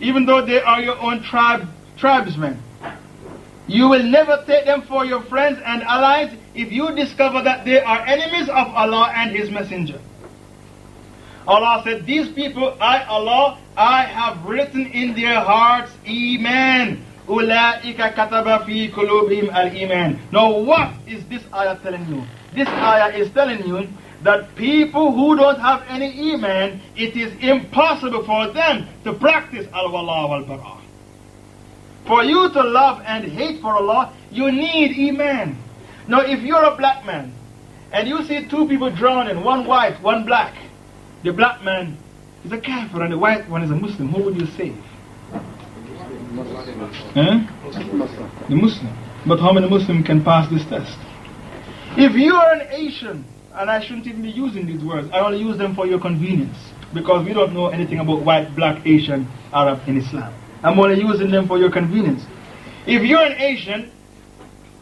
even though they are your own tribe, tribesmen. You will never take them for your friends and allies if you discover that they are enemies of Allah and His Messenger. Allah said, These people, I, Allah, I have written in their hearts Iman. Ulaika kataba fi kulubihim al-Iman. Now what is this ayah telling you? This ayah is telling you that people who don't have any Iman, it is impossible for them to practice al-wala wal-bara. For you to love and hate for Allah, you need Iman. Now, if you're a black man and you see two people drowning, one white, one black, the black man is a kafir and the white one is a Muslim, who would you save? The Muslim. But how many Muslims can pass this test? If you are an Asian, and I shouldn't even be using these words, I only use them for your convenience because we don't know anything about white, black, Asian, Arab, in Islam. I'm only using them for your convenience. If you're an Asian,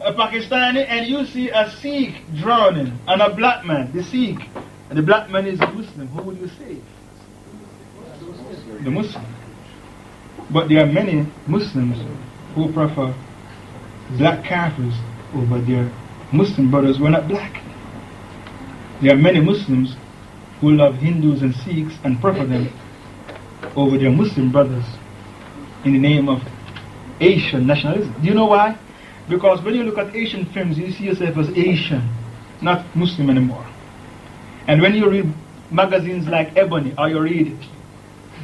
a Pakistani, and you see a Sikh drowning and a black man, the Sikh, and the black man is a Muslim, who would you save? The Muslim. But there are many Muslims who prefer black Kafirs over their Muslim brothers who are not black. There are many Muslims who love Hindus and Sikhs and prefer them over their Muslim brothers in the name of Asian nationalism. Do you know why? Because when you look at Asian films, you see yourself as Asian, not Muslim anymore. And when you read magazines like Ebony, or you read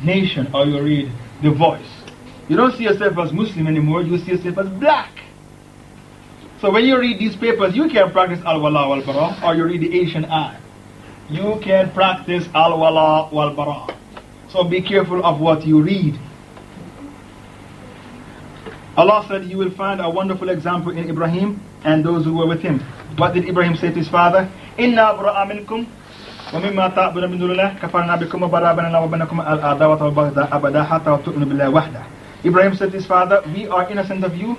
Nation, or you read The Voice, you don't see yourself as Muslim anymore, you see yourself as black. So when you read these papers, you can practice Al-Wala wal-Bara, or you read the Asian Eye. You can practice Al-Wala wal-Bara. So be careful of what you read. Allah said, You will find a wonderful example in Ibrahim and those who were with him. What did Ibrahim say to his father? Inna bura'a minkum ومما تعبدون من دون الله كفرنا بكم وبرا بيننا وبينكم العداوة والبغضاء أبدا حتى تؤمنوا بالله وحده. Ibrahim said to his father, We are innocent of you,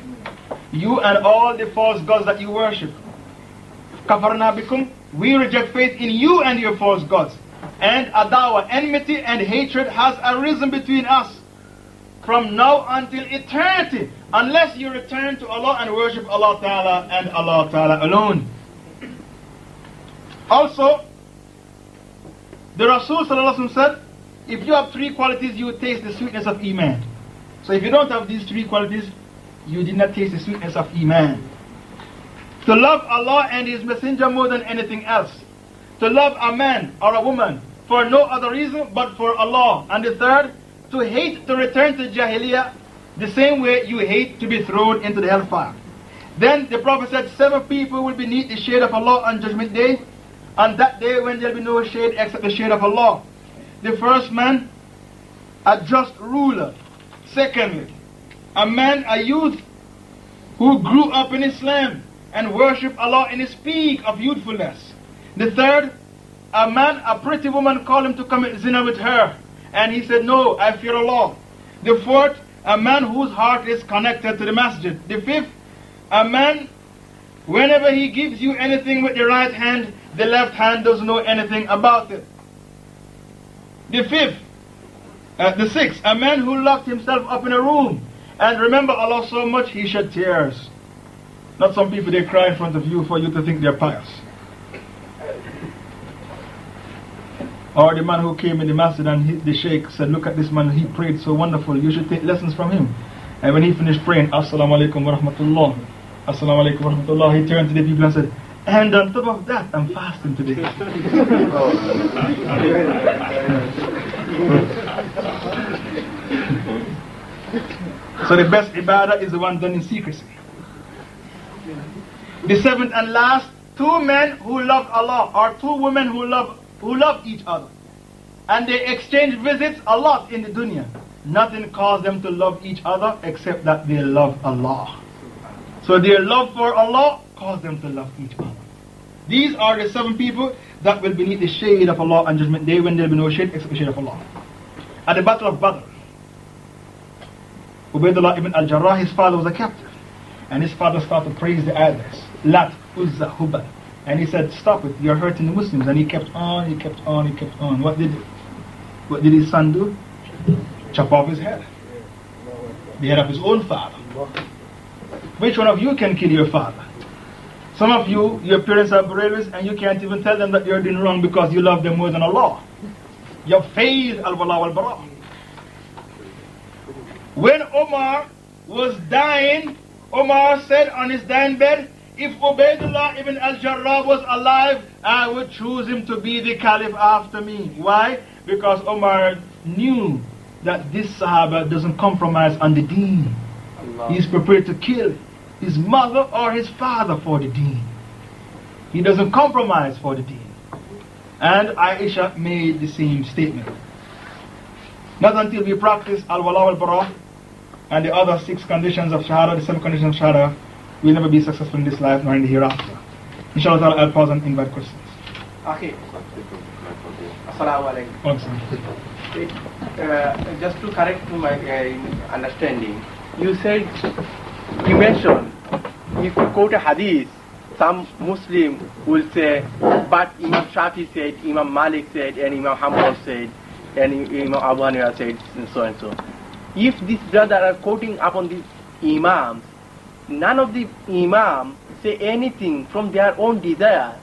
you and all the false gods that you worship. كفرنا بكم, we reject faith in you and your false gods. And adawa, enmity and hatred has arisen between us from now until eternity unless you return to Allah and worship Allah Ta'ala and Allah Ta'ala alone. Also, the Rasul said, if you have three qualities, you taste the sweetness of Iman. So if you don't have these three qualities, you did not taste the sweetness of Iman. To love Allah and His Messenger more than anything else. To love a man or a woman for no other reason but for Allah. And the third, to hate to return to Jahiliyyah the same way you hate to be thrown into the hellfire. Then the Prophet said, Seven people will be beneath the shade of Allah on Judgment Day, on that day when there will be no shade except the shade of Allah. The first man, a just ruler. Secondly, a man, a youth who grew up in Islam and worship Allah in his peak of youthfulness. The third, a man, a pretty woman called him to commit zina with her. And he said, No, I fear Allah. The fourth, a man whose heart is connected to the masjid. The fifth, a man, whenever he gives you anything with the right hand, the left hand doesn't know anything about it. The fifth, uh, the sixth, a man who locked himself up in a room and remember Allah so much he shed tears. Not some people they cry in front of you for you to think they're pious. Or the man who came in the masjid and he, the sheikh said, Look at this man, he prayed so wonderful, you should take lessons from him. And when he finished praying, Assalamu alaikum wa rahmatullah, Assalamu alaikum wa rahmatullah, he turned to the people and said, And on top of that, I'm fasting today. so the best ibadah is the one done in secrecy. The seventh and last, two men who love Allah, or two women who love who love each other. And they exchange visits a lot in the dunya. Nothing caused them to love each other except that they love Allah. So their love for Allah caused them to love each other. These are the seven people that will be beneath the shade of Allah on Judgment Day when there will be no shade except the shade of Allah. At the Battle of Badr, Ubaidullah ibn al-Jarrah, his father was a captive. And his father started to praise the idols. Lat, Uzza, Hubal. And he said, stop it, you're hurting the Muslims. And he kept on, he kept on, he kept on. What did, what did his son do? Chop off his head. The head of his own father. Which one of you can kill your father? Some of you, your parents are Barelvis and you can't even tell them that you're doing wrong because you love them more than Allah. Your faith, al-wala wal-bara. When Omar was dying, Omar said on his dying bed, if Ubaidullah ibn al-Jarrah was alive, I would choose him to be the caliph after me. Why? Because Omar knew that this Sahaba doesn't compromise on the deen. He's prepared to kill his mother or his father for the deen. He doesn't compromise for the deen. And Aisha made the same statement. Not until we practice al-wala al-bara and the other six conditions of Shahada, the seven conditions of Shahada, we'll never be successful in this life nor in the hereafter. Inshallah, I'll pause and invite questions. Okay. Assalamu alaikum. Uh, just to correct my uh, understanding, you said, you mentioned, if you quote a hadith, some Muslim will say, but Imam Shafi said, Imam Malik said, and Imam Hanbal said, and Imam Abu Hanifa said, and so and so. If these brothers are quoting upon the Imams, none of the Imam say anything from their own desire.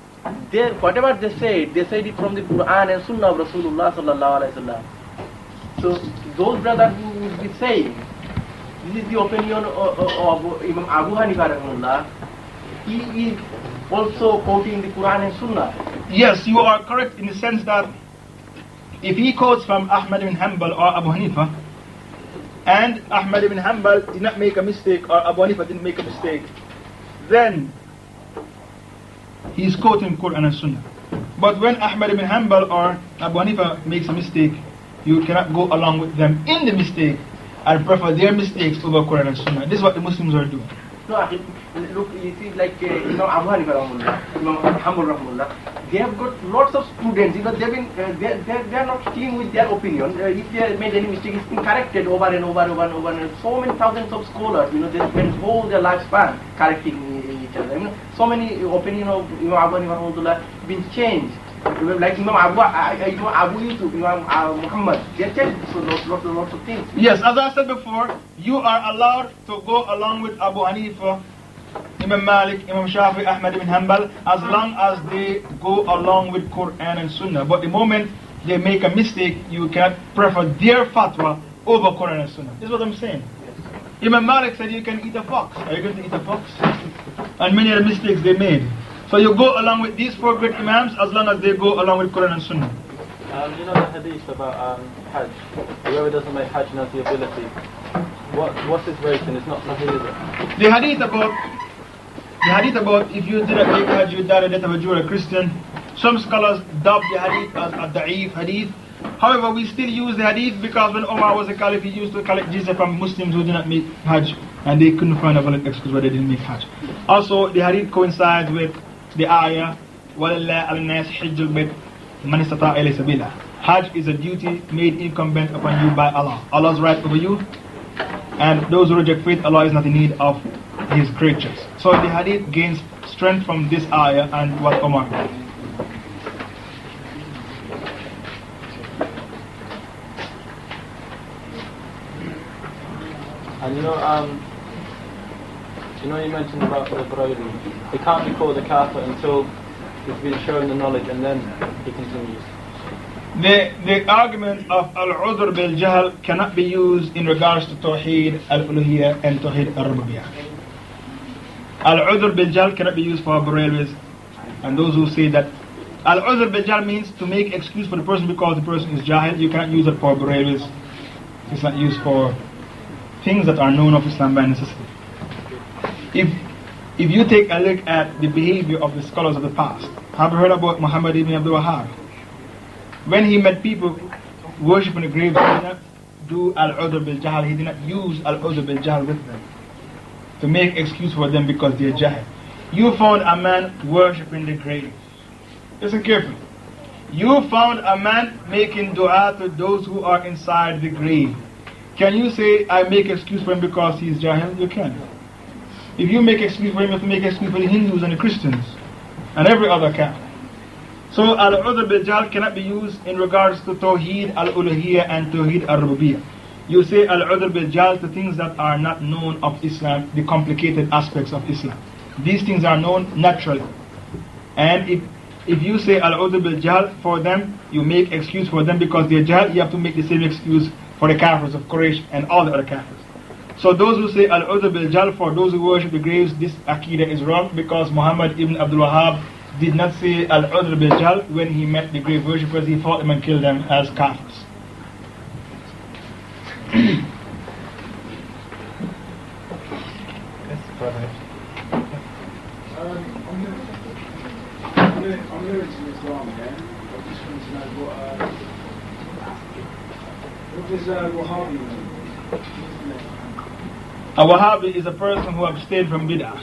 They, whatever they say, they said it from the Quran and Sunnah of Rasulullah sallallahu alaihi wasallam. So those brothers who will be saying, this is the opinion of, of, Imam Abu Hanifa he is also quoting the Quran and Sunnah. Yes, you are correct in the sense that if he quotes from Ahmad ibn Hanbal or Abu Hanifa, and Ahmad ibn Hanbal did not make a mistake or Abu Hanifa didn't make a mistake, then he is quoting Quran and Sunnah. But when Ahmad ibn Hanbal or Abu Hanifa makes a mistake, you cannot go along with them in the mistake and prefer their mistakes over Quran and Sunnah. This is what the Muslims are doing. No, look, you see, like uh, Imam Abu Hanifa Imam Hanbal rahimahullah, they have got lots of students. You know, they've been, uh, they they are not sticking with their opinion. Uh, if they made any mistake, it's been corrected over and over and over and over. And so many thousands of scholars, you know, they spend whole their lifespan correcting each other. So many opinion of Imam Abu Hanifa rahimahullah been changed. Like Imam Abu, uh, Imam Abu Yusuf, Imam uh, Muhammad, they lots, lots, lots of things. Yes, as I said before, you are allowed to go along with Abu Hanifa, Imam Malik, Imam Shafi, Ahmad ibn Hanbal, as long as they go along with Quran and Sunnah. But the moment they make a mistake, you can prefer their fatwa over Quran and Sunnah. This is what I'm saying. Imam Malik said you can eat a fox. Are you going to eat a fox? And many of the mistakes they made. So you go along with these four great Imams as long as they go along with Quran and Sunnah. Um, you know the hadith about um, Hajj. Whoever doesn't make Hajj has the ability. What what's his rating? It's not Sahih, is it? The hadith about the hadith about if you didn't make Hajj, you died the death of a Jew or a Christian. Some scholars dub the hadith as a da'if hadith. However, we still use the hadith because when Omar was a caliph, he used to collect jizya from Muslims who did not make Hajj and they couldn't find a valid excuse why they didn't make Hajj. Also, the hadith coincides with ayah, وَلَلَّهِ عَلَى النَّاسِ حِجُّ الْبَيْتِ مَنِ اسْتَطَاعَ إِلَيْهِ سَبِيلًا Hajj is a duty made incumbent upon you by Allah. Allah's right over you. And those who reject faith, Allah is not in need of His creatures. So the hadith gains strength from this ayah and what Omar did. And you know, um, you know, you mentioned about the Brody. He can't be called a until he's been shown the knowledge, and then he continues. The, the argument of al-udhr bil jahl cannot be used in regards to Tawheed al-Uluhiyya and Tawheed al-Rububiyyah. Al-udhr bil jahl cannot be used for Barelwis and those who say that al-udhr bil jahl means to make excuse for the person because the person is jahil. You cannot use it for Barelwis. It's not used for things that are known of Islam by necessity. If if you take a look at the behavior of the scholars of the past, have you heard about Muhammad ibn Abdul Wahhab? When he met people worshipping the graves, he did not do al-udhr bil jahl. He did not use al-udhr bil jahl with them to make excuse for them because they're jahil. You found a man worshipping the grave. Listen carefully. You found a man making dua to those who are inside the grave. Can you say, I make excuse for him because he is jahil? You can. If you make excuse for him, you have to make excuse for the Hindus and the Christians and every other kafir. So al-udhr bil cannot be used in regards to Tawheed al-Uluhiyya and Tawheed al-Rububiyyah. You say al-udhr bil to things that are not known of Islam, the complicated aspects of Islam. These things are known naturally. And if if you say al-udhr bil for them, you make excuse for them because they're jahl, you have to make the same excuse for the kafirs of Quraysh and all the other kafirs. So those who say al-udhr bil jahl for those who worship the graves, this akida is wrong because Muhammad ibn Abdul Wahhab did not say al-udhr bil jahl when he met the grave worshippers, he fought them and killed them as kafirs. A Wahhabi is a person who abstained from bid'ah.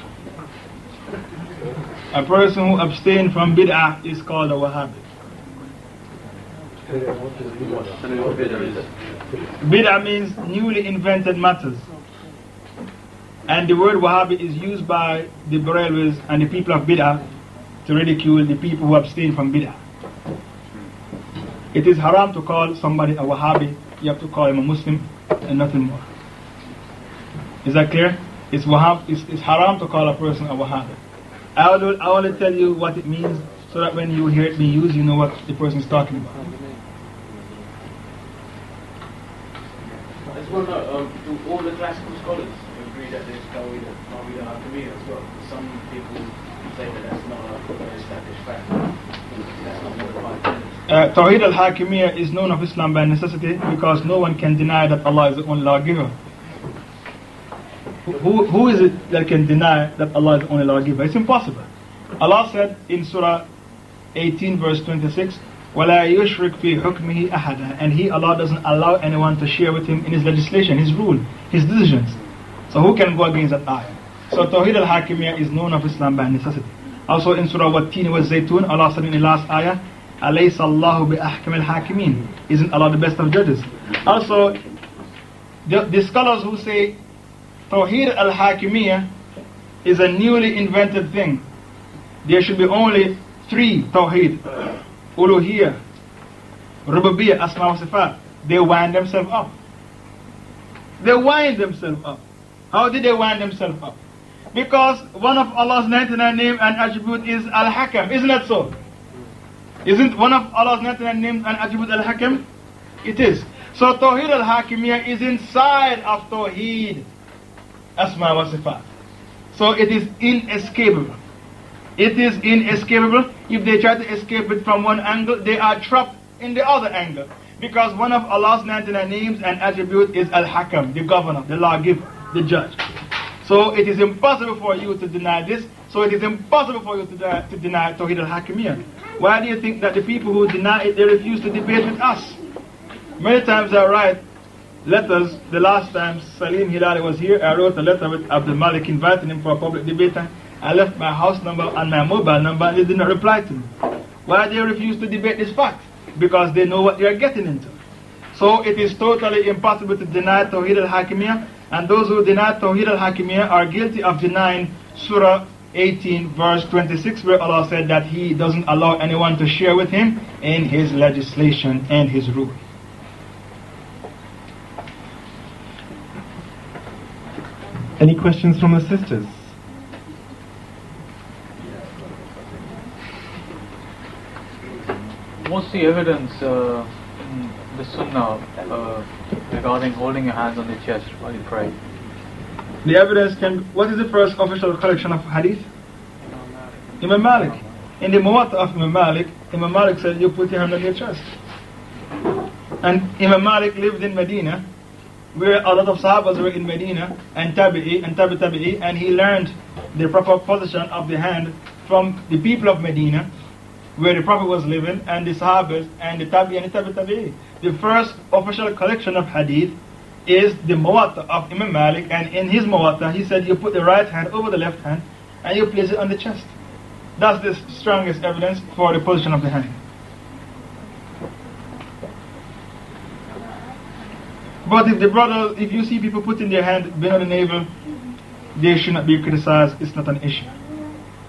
A person who abstained from bid'ah is called a Wahhabi. Bid'ah means newly invented matters. And the word Wahhabi is used by the Barelwis and the people of bid'ah to ridicule the people who abstain from bid'ah. It is haram to call somebody a Wahhabi. You have to call him a Muslim and nothing more. Is that clear? It's, wahhab, it's, it's haram to call a person a Wahhabi. I will, I will tell you what it means so that when you hear it being used, you know what the person is talking about. I just to um, do all the classical scholars agree that there's Tawhid Tawhid al-Hakimiyya as well? Some people say that that's not a- an established fact. That's not what the Bible is. Uh, Tawheed al-Hakimiyya is known of Islam by necessity because no one can deny that Allah is the only lawgiver. Who, who is it that can deny that Allah is the only lawgiver? It's impossible. Allah said in Surah 18 verse 26, وَلَا يُشْرِكْ فِي حُكْمِهِ أَحَدًا And He, Allah, doesn't allow anyone to share with Him in His legislation, His rule, His decisions. So who can go against that ayah? So Tawheed al-Hakimiyya is known of Islam by necessity. Also in Surah Wat-Tin wa Zaytun, Allah said in the last ayah, أَلَيْسَ اللَّهُ بِأَحْكَمِ الْحَاكِمِينَ Isn't Allah the best of judges? Also, the, the scholars who say Tawheed al-Hakimiyya is a newly invented thing. There should be only three Tawheed. Uluhiyya, Rububiyyah, Asma wa Sifat. They wind themselves up. They wind themselves up. How did they wind themselves up? Because one of Allah's 99 name and attribute is Al-Hakam. Isn't that so? Isn't one of Allah's 99 names and attribute Al-Hakam? It is. So Tawheed al-Hakimiyya is inside of Tawheed Asma wa Sifat. So it is inescapable. It is inescapable. If they try to escape it from one angle, they are trapped in the other angle. Because one of Allah's 99 names and attributes is Al-Hakam, the governor, the lawgiver, the judge. So it is impossible for you to deny this. So it is impossible for you to, deny, to deny Tawhid al-Hakimiyya. Why do you think that the people who deny it, they refuse to debate with us? Many times I write letters. The last time Salim Hilali was here, I wrote a letter with Abdul Malik inviting him for a public debate. I left my house number and my mobile number and they did not reply to me. Why do they refuse to debate this fact? Because they know what they are getting into. So it is totally impossible to deny Tawhid al-Hakimiyya and those who deny Tawhid al-Hakimiyya are guilty of denying Surah 18 verse 26 where Allah said that He doesn't allow anyone to share with Him in His legislation and His rule. Any questions from the sisters? What's the evidence uh, in the Sunnah uh, regarding holding your hands on the chest while you pray? The evidence can. What is the first official collection of hadith? Imam Malik. In the Muwatta of Imam Malik, Imam Malik said, You put your hand on your chest. And Imam Malik lived in Medina, where a lot of Sahabas were in Medina, and Tabi'i, and Tabi Tabi'i, and he learned the proper position of the hand from the people of Medina, where the Prophet was living, and the Sahabas, and the Tabi and the Tabi Tabi'i. The first official collection of hadith is the Muwatta of Imam Malik, and in his Muwatta, he said, You put the right hand over the left hand, and you place it on the chest. That's the strongest evidence for the position of the hand. But if the brother, if you see people putting their hand below the navel, they should not be criticized. It's not an issue.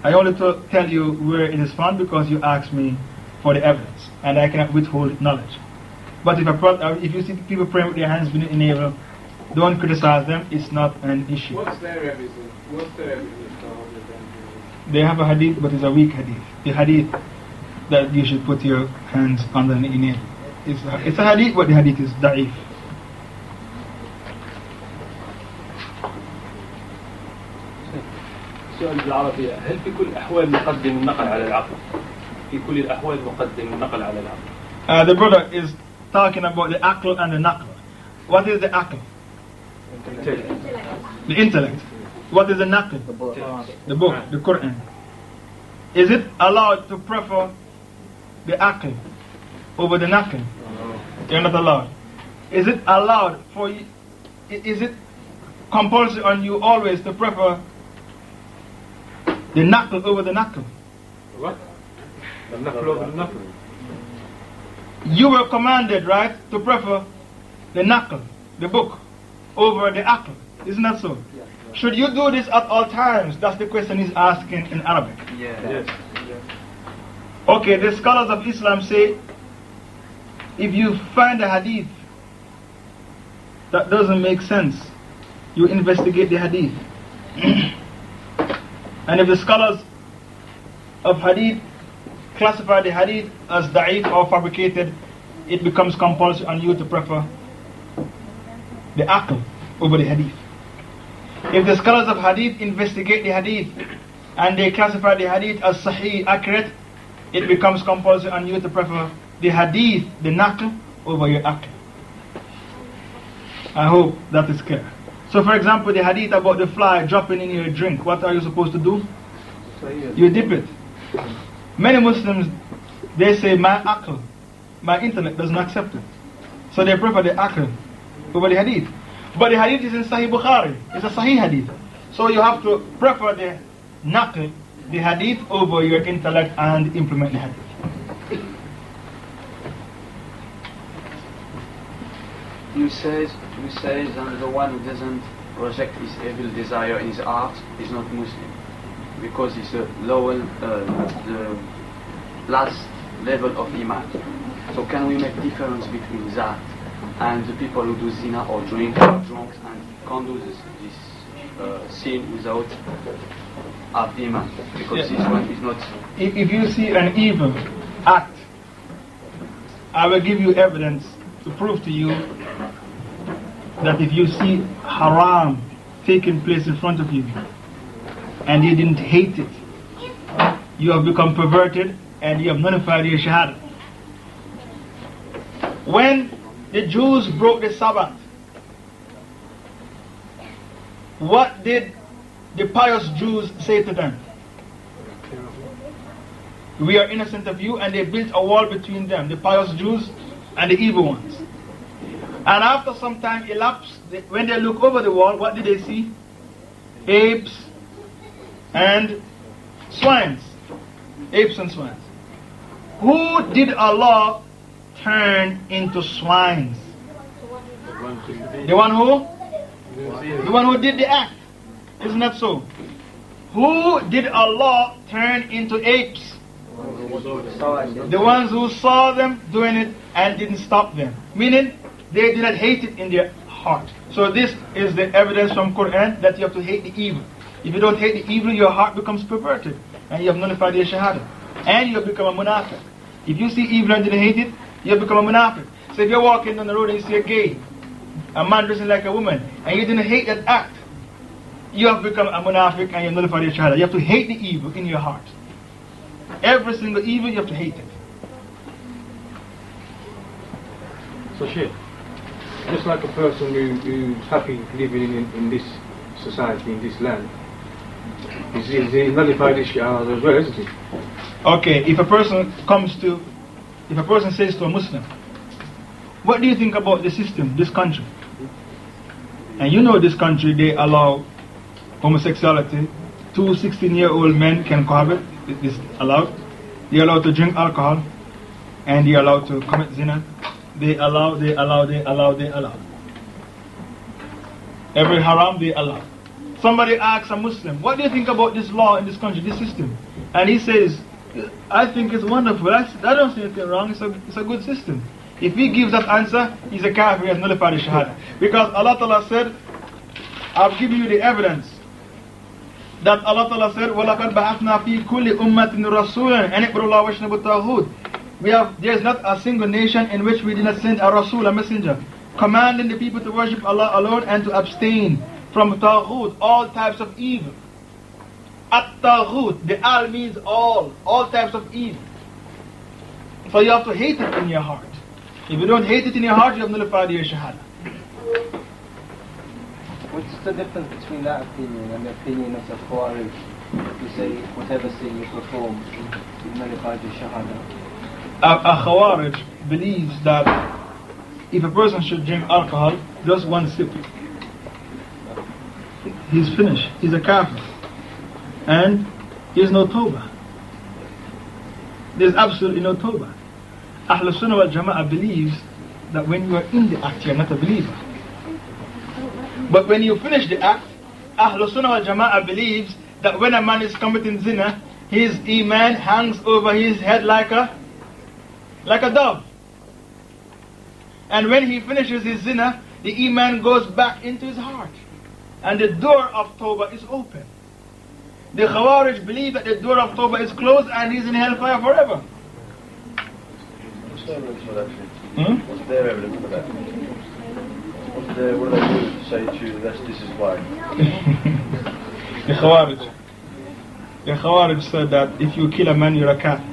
I only to tell you where it is found because you asked me for the evidence, and I cannot withhold knowledge. But if, a, uh, if you see people praying with their hands beneath the navel, don't criticize them. It's not an issue. What's their evidence? What's their evidence? They have a hadith, but it's a weak hadith. The hadith that you should put your hands under the navel. It's a, it's a hadith, but the hadith is da'if. السؤال بالعربية هل في كل الأحوال نقدم النقل على العقل؟ في كل الأحوال نقدم النقل على العقل. Uh, the brother is talking about the aql and the naql. What is the aql? The intellect. What is the naql? The book. The book, the Quran. Is it allowed to prefer the aql over the naql? You're not allowed. Is it allowed for you? Is it compulsory on you always to prefer the naql over the naql. What? The naql over the naql. You were commanded, right, to prefer the naql, the book, over the aql. Isn't that so? Should you do this at all times? That's the question he's asking in Arabic. Yes. Okay, the scholars of Islam say if you find a hadith that doesn't make sense, you investigate the hadith. and if the scholars of hadith classify the hadith as da'if or fabricated, it becomes compulsory on you to prefer the aql over the hadith. If the scholars of hadith investigate the hadith and they classify the hadith as sahih, accurate, it becomes compulsory on you to prefer the hadith, the naql, over your aql. I hope that is clear. So for example, the hadith about the fly dropping in your drink, what are you supposed to do? You dip it. Many Muslims, they say, my aql, my intellect doesn't accept it. So they prefer the aql over the hadith. But the hadith is in Sahih Bukhari. It's a Sahih hadith. So you have to prefer the naql, the hadith, over your intellect and implement the hadith. You says, you says that the one who doesn't reject his evil desire in his heart is not Muslim. Because it's a lower, uh, the last level of Iman. So can we make difference between that and the people who do zina or drink or drunk and can't do this, this uh, sin without have iman because Yeah. this one is not If, if you see an evil act, I will give you evidence to prove to you that if you see haram taking place in front of you and you didn't hate it, you have become perverted and you have nullified your shahada. When the Jews broke the Sabbath, what did the pious Jews say to them? We are innocent of you, and they built a wall between them, the pious Jews and the evil ones. And after some time elapsed, when they look over the wall, what did they see? Apes and swines. Apes and swines. Who did Allah turn into swines? The one who? The one who did the act. Isn't that so? Who did Allah turn into apes? The ones who saw them doing it and didn't stop them. Meaning, they did not hate it in their heart. So this is the evidence from Quran that you have to hate the evil. If you don't hate the evil, your heart becomes perverted. And you have nullified your shahada. And you have become a munafiq. If you see evil and didn't hate it, you have become a munafiq. So if you're walking down the road and you see a gay, a man dressing like a woman, and you didn't hate that act, you have become a munafiq and you have nullified your shahada. You have to hate the evil in your heart. Every single evil, you have to hate it. So, Sheikh, just like a person who, who's happy living in, in this society, in this land, he's, he's nullified his shahada as well, isn't he? Okay, if a person comes to, if a person says to a Muslim, what do you think about the system, this country? And you know this country, they allow homosexuality. Two 16 year old men can cohabit, it is allowed. They're allowed to drink alcohol, and they're allowed to commit zina They allow, they allow, they allow, they allow. Every haram they allow. Somebody asks a Muslim, what do you think about this law in this country, this system? And he says, I think it's wonderful. I, I don't see anything wrong. It's a, it's a good system. If he gives that answer, he's a kafir, he has nullified the shahada. Because Allah Ta'ala said, I've given you the evidence that Allah Ta'ala said, وَلَقَدْ بَعَثْنَا فِي كُلِّ أُمَّةٍ رَسُولًا أَنِ اعْبُدُوا اللَّهَ وَاجْتَنِبُوا الطَّاغُوتَ we have, there is not a single nation in which we did not send a Rasul, a messenger, commanding the people to worship Allah alone and to abstain from taghut, all types of evil. At-taghut, the al means all, all types of evil. So you have to hate it in your heart. If you don't hate it in your heart, you have nullified your shahada. What's the difference between that opinion and the opinion of the Khawarij? Who say whatever sin you perform, you nullified your shahada. A, Khawarij believes that if a person should drink alcohol, just one sip, he's finished. He's a kafir. And there's no tawbah. There's absolutely no tawbah. Ahl Sunnah wal Jama'ah believes that when you are in the act, you're not a believer. But when you finish the act, Ahl Sunnah wal Jama'ah believes that when a man is committing zina, his iman hangs over his head like a like a dove. And when he finishes his zina, the iman goes back into his heart. And the door of Tawbah is open. The Khawarij believe that the door of Tawbah is closed and he's in hellfire forever. What's their evidence for that? Hmm? What's their evidence for that? What's their, what do they do to say to you that this is why? the Khawarij. The Khawarij said that if you kill a man, you're a kafir.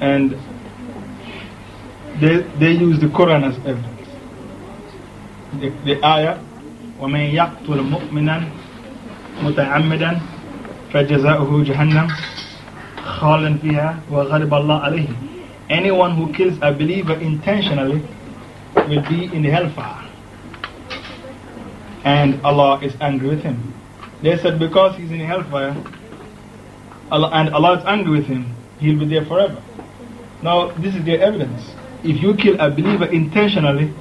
And they, they use the Quran as evidence. The, the ayah, وَمَنْ يَقْتُلْ مُؤْمِنًا متعمدا فجزاؤه جهنم خالدا فيها وغضب الله عليه anyone who kills a believer intentionally will be in the hellfire and Allah is angry with him they said because he's in the hellfire Allah, and Allah is angry with him he'll be there forever now this is their evidence if you kill a believer intentionally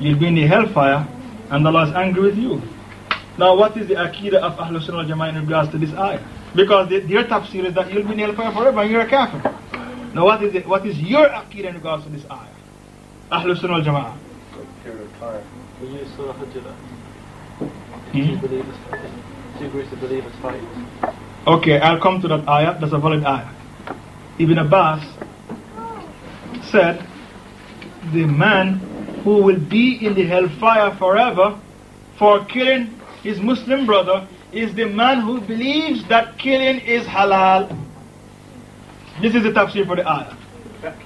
you'll be in the hellfire and Allah is angry with you now, what is the Aqidah of Ahlul Sunnah Jama'ah in regards to this ayah? Because the, their tafsir is that you'll be in hellfire forever and you're a kafir. Now, what is it? What is your Aqidah in regards to this ayah? Ahlul Sunnah Jama'ah. Hmm? Okay, I'll come to that ayah. That's a valid ayah. Ibn Abbas said, the man who will be in the hellfire forever for killing his Muslim brother is the man who believes that killing is halal. This is the tafsir for the ayah.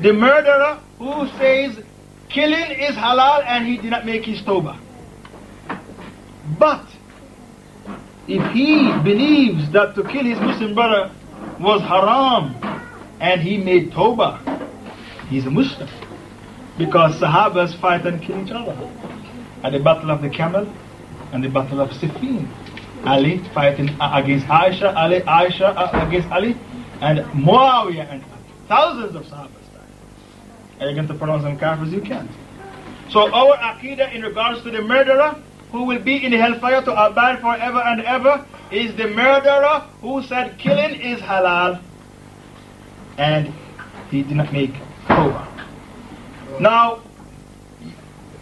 The murderer who says killing is halal and he did not make his tawbah. But if he believes that to kill his Muslim brother was haram and he made tawbah, he's a Muslim. Because Sahabas fight and kill each other. At the Battle of the Camel and the Battle of Siffin. Ali fighting against Aisha, Ali, Aisha uh, against Ali, and Muawiyah and thousands of Sahabas died. Are you going to pronounce them kafirs? You can't. So our aqidah in regards to the murderer who will be in the hellfire to abide forever and ever is the murderer who said killing is halal and he did not make tawbah. Now,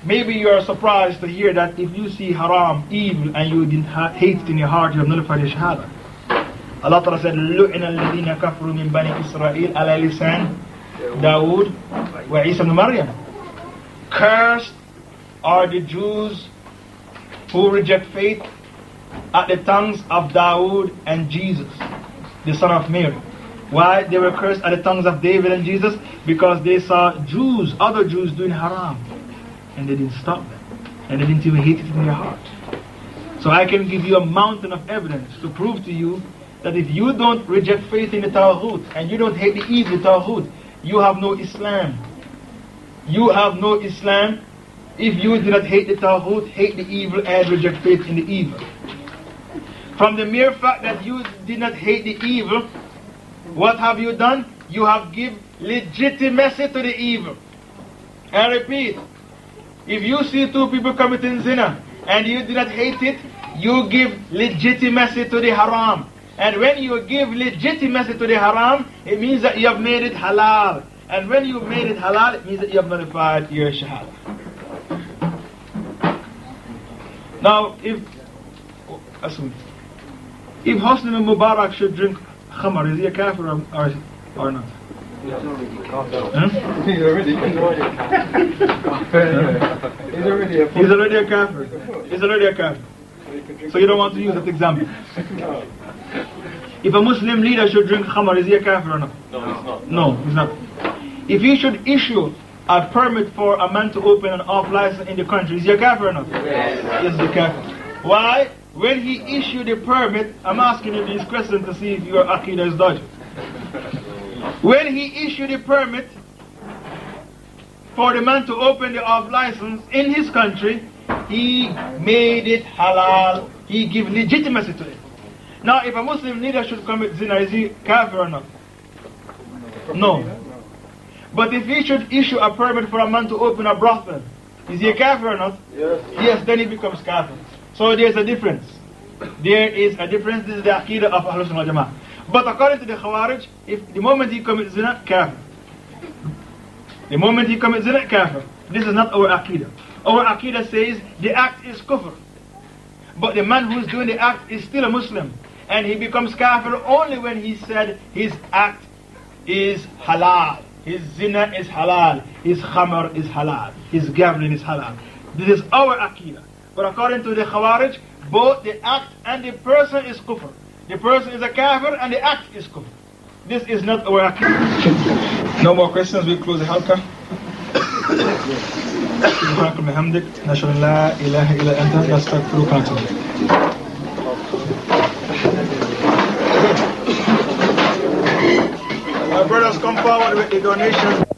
maybe you are surprised to hear that if you see haram, evil, and you didn't hate it in your heart, you have nullified your shahada. Allah Ta'ala said, لُعِنَ الَّذِينَ كَفْرُوا مِنْ بَنِي إِسْرَائِيلَ عَلَى لِسَانِ داود وعيسى ibn Maryam. Cursed are the Jews who reject faith at the tongues of Dawood and Jesus, the son of Mary. Why they were cursed at the tongues of David and Jesus? Because they saw Jews, other Jews doing haram. And they didn't stop them. And they didn't even hate it in their heart. So I can give you a mountain of evidence to prove to you that if you don't reject faith in the Tawhid and you don't hate the evil Tawhid, you have no Islam. You have no Islam if you do not hate the Tawhid, hate the evil, and reject faith in the evil. From the mere fact that you did not hate the evil, what have you done? You have given legitimacy to the evil. I repeat, if you see two people committing zina and you do not hate it, you give legitimacy to the haram. And when you give legitimacy to the haram, it means that you have made it halal. And when you made it halal, it means that you have nullified your shahada. Now, if oh, assume, if Hosni Mubarak should drink khamar, oh, is he a kafir or, oh, or, or not? He's already, he's er already a kafir. Er he's already a kafir. Er he's already a kafir. He's already a kafir. So you don't want to use that example. If a Muslim leader should drink khamar, is he a kafir or not? No, he's not. No, he's not. If he should issue a permit for a man to open an off license in the country, is he a kafir or not? Yes. Yes, he's a kafir. Why? When he issued the permit, I'm asking you these questions to see if your aqidah is dodgy. When he issued the permit for the man to open the off license in his country, he made it halal. He gave legitimacy to it. Now, if a Muslim leader should commit zina, is he kafir or not? No. But if he should issue a permit for a man to open a brothel, is he a kafir or not? Yes. Yes, then he becomes kafir. So there's a difference. There is a difference. This is the aqidah of Ahlul Sunnah Jama'ah. But according to the Khawarij, if the moment he commits zina, kafir. The moment he commits zina, kafir. This is not our aqidah. Our aqidah says the act is kufr. But the man who is doing the act is still a Muslim. And he becomes kafir only when he said his act is halal. His zina is halal. His khamr is halal. His gambling is halal. This is our aqidah. But according to the Khawarij, both the act and the person is kufr. The person is a kafir and the act is kufr. This is not our aqidah. No more questions. We close the halqa. سبحانك وبحمدك نشهد ان لا اله الا انت نستغفرك ونتوب My brothers come forward with the donation.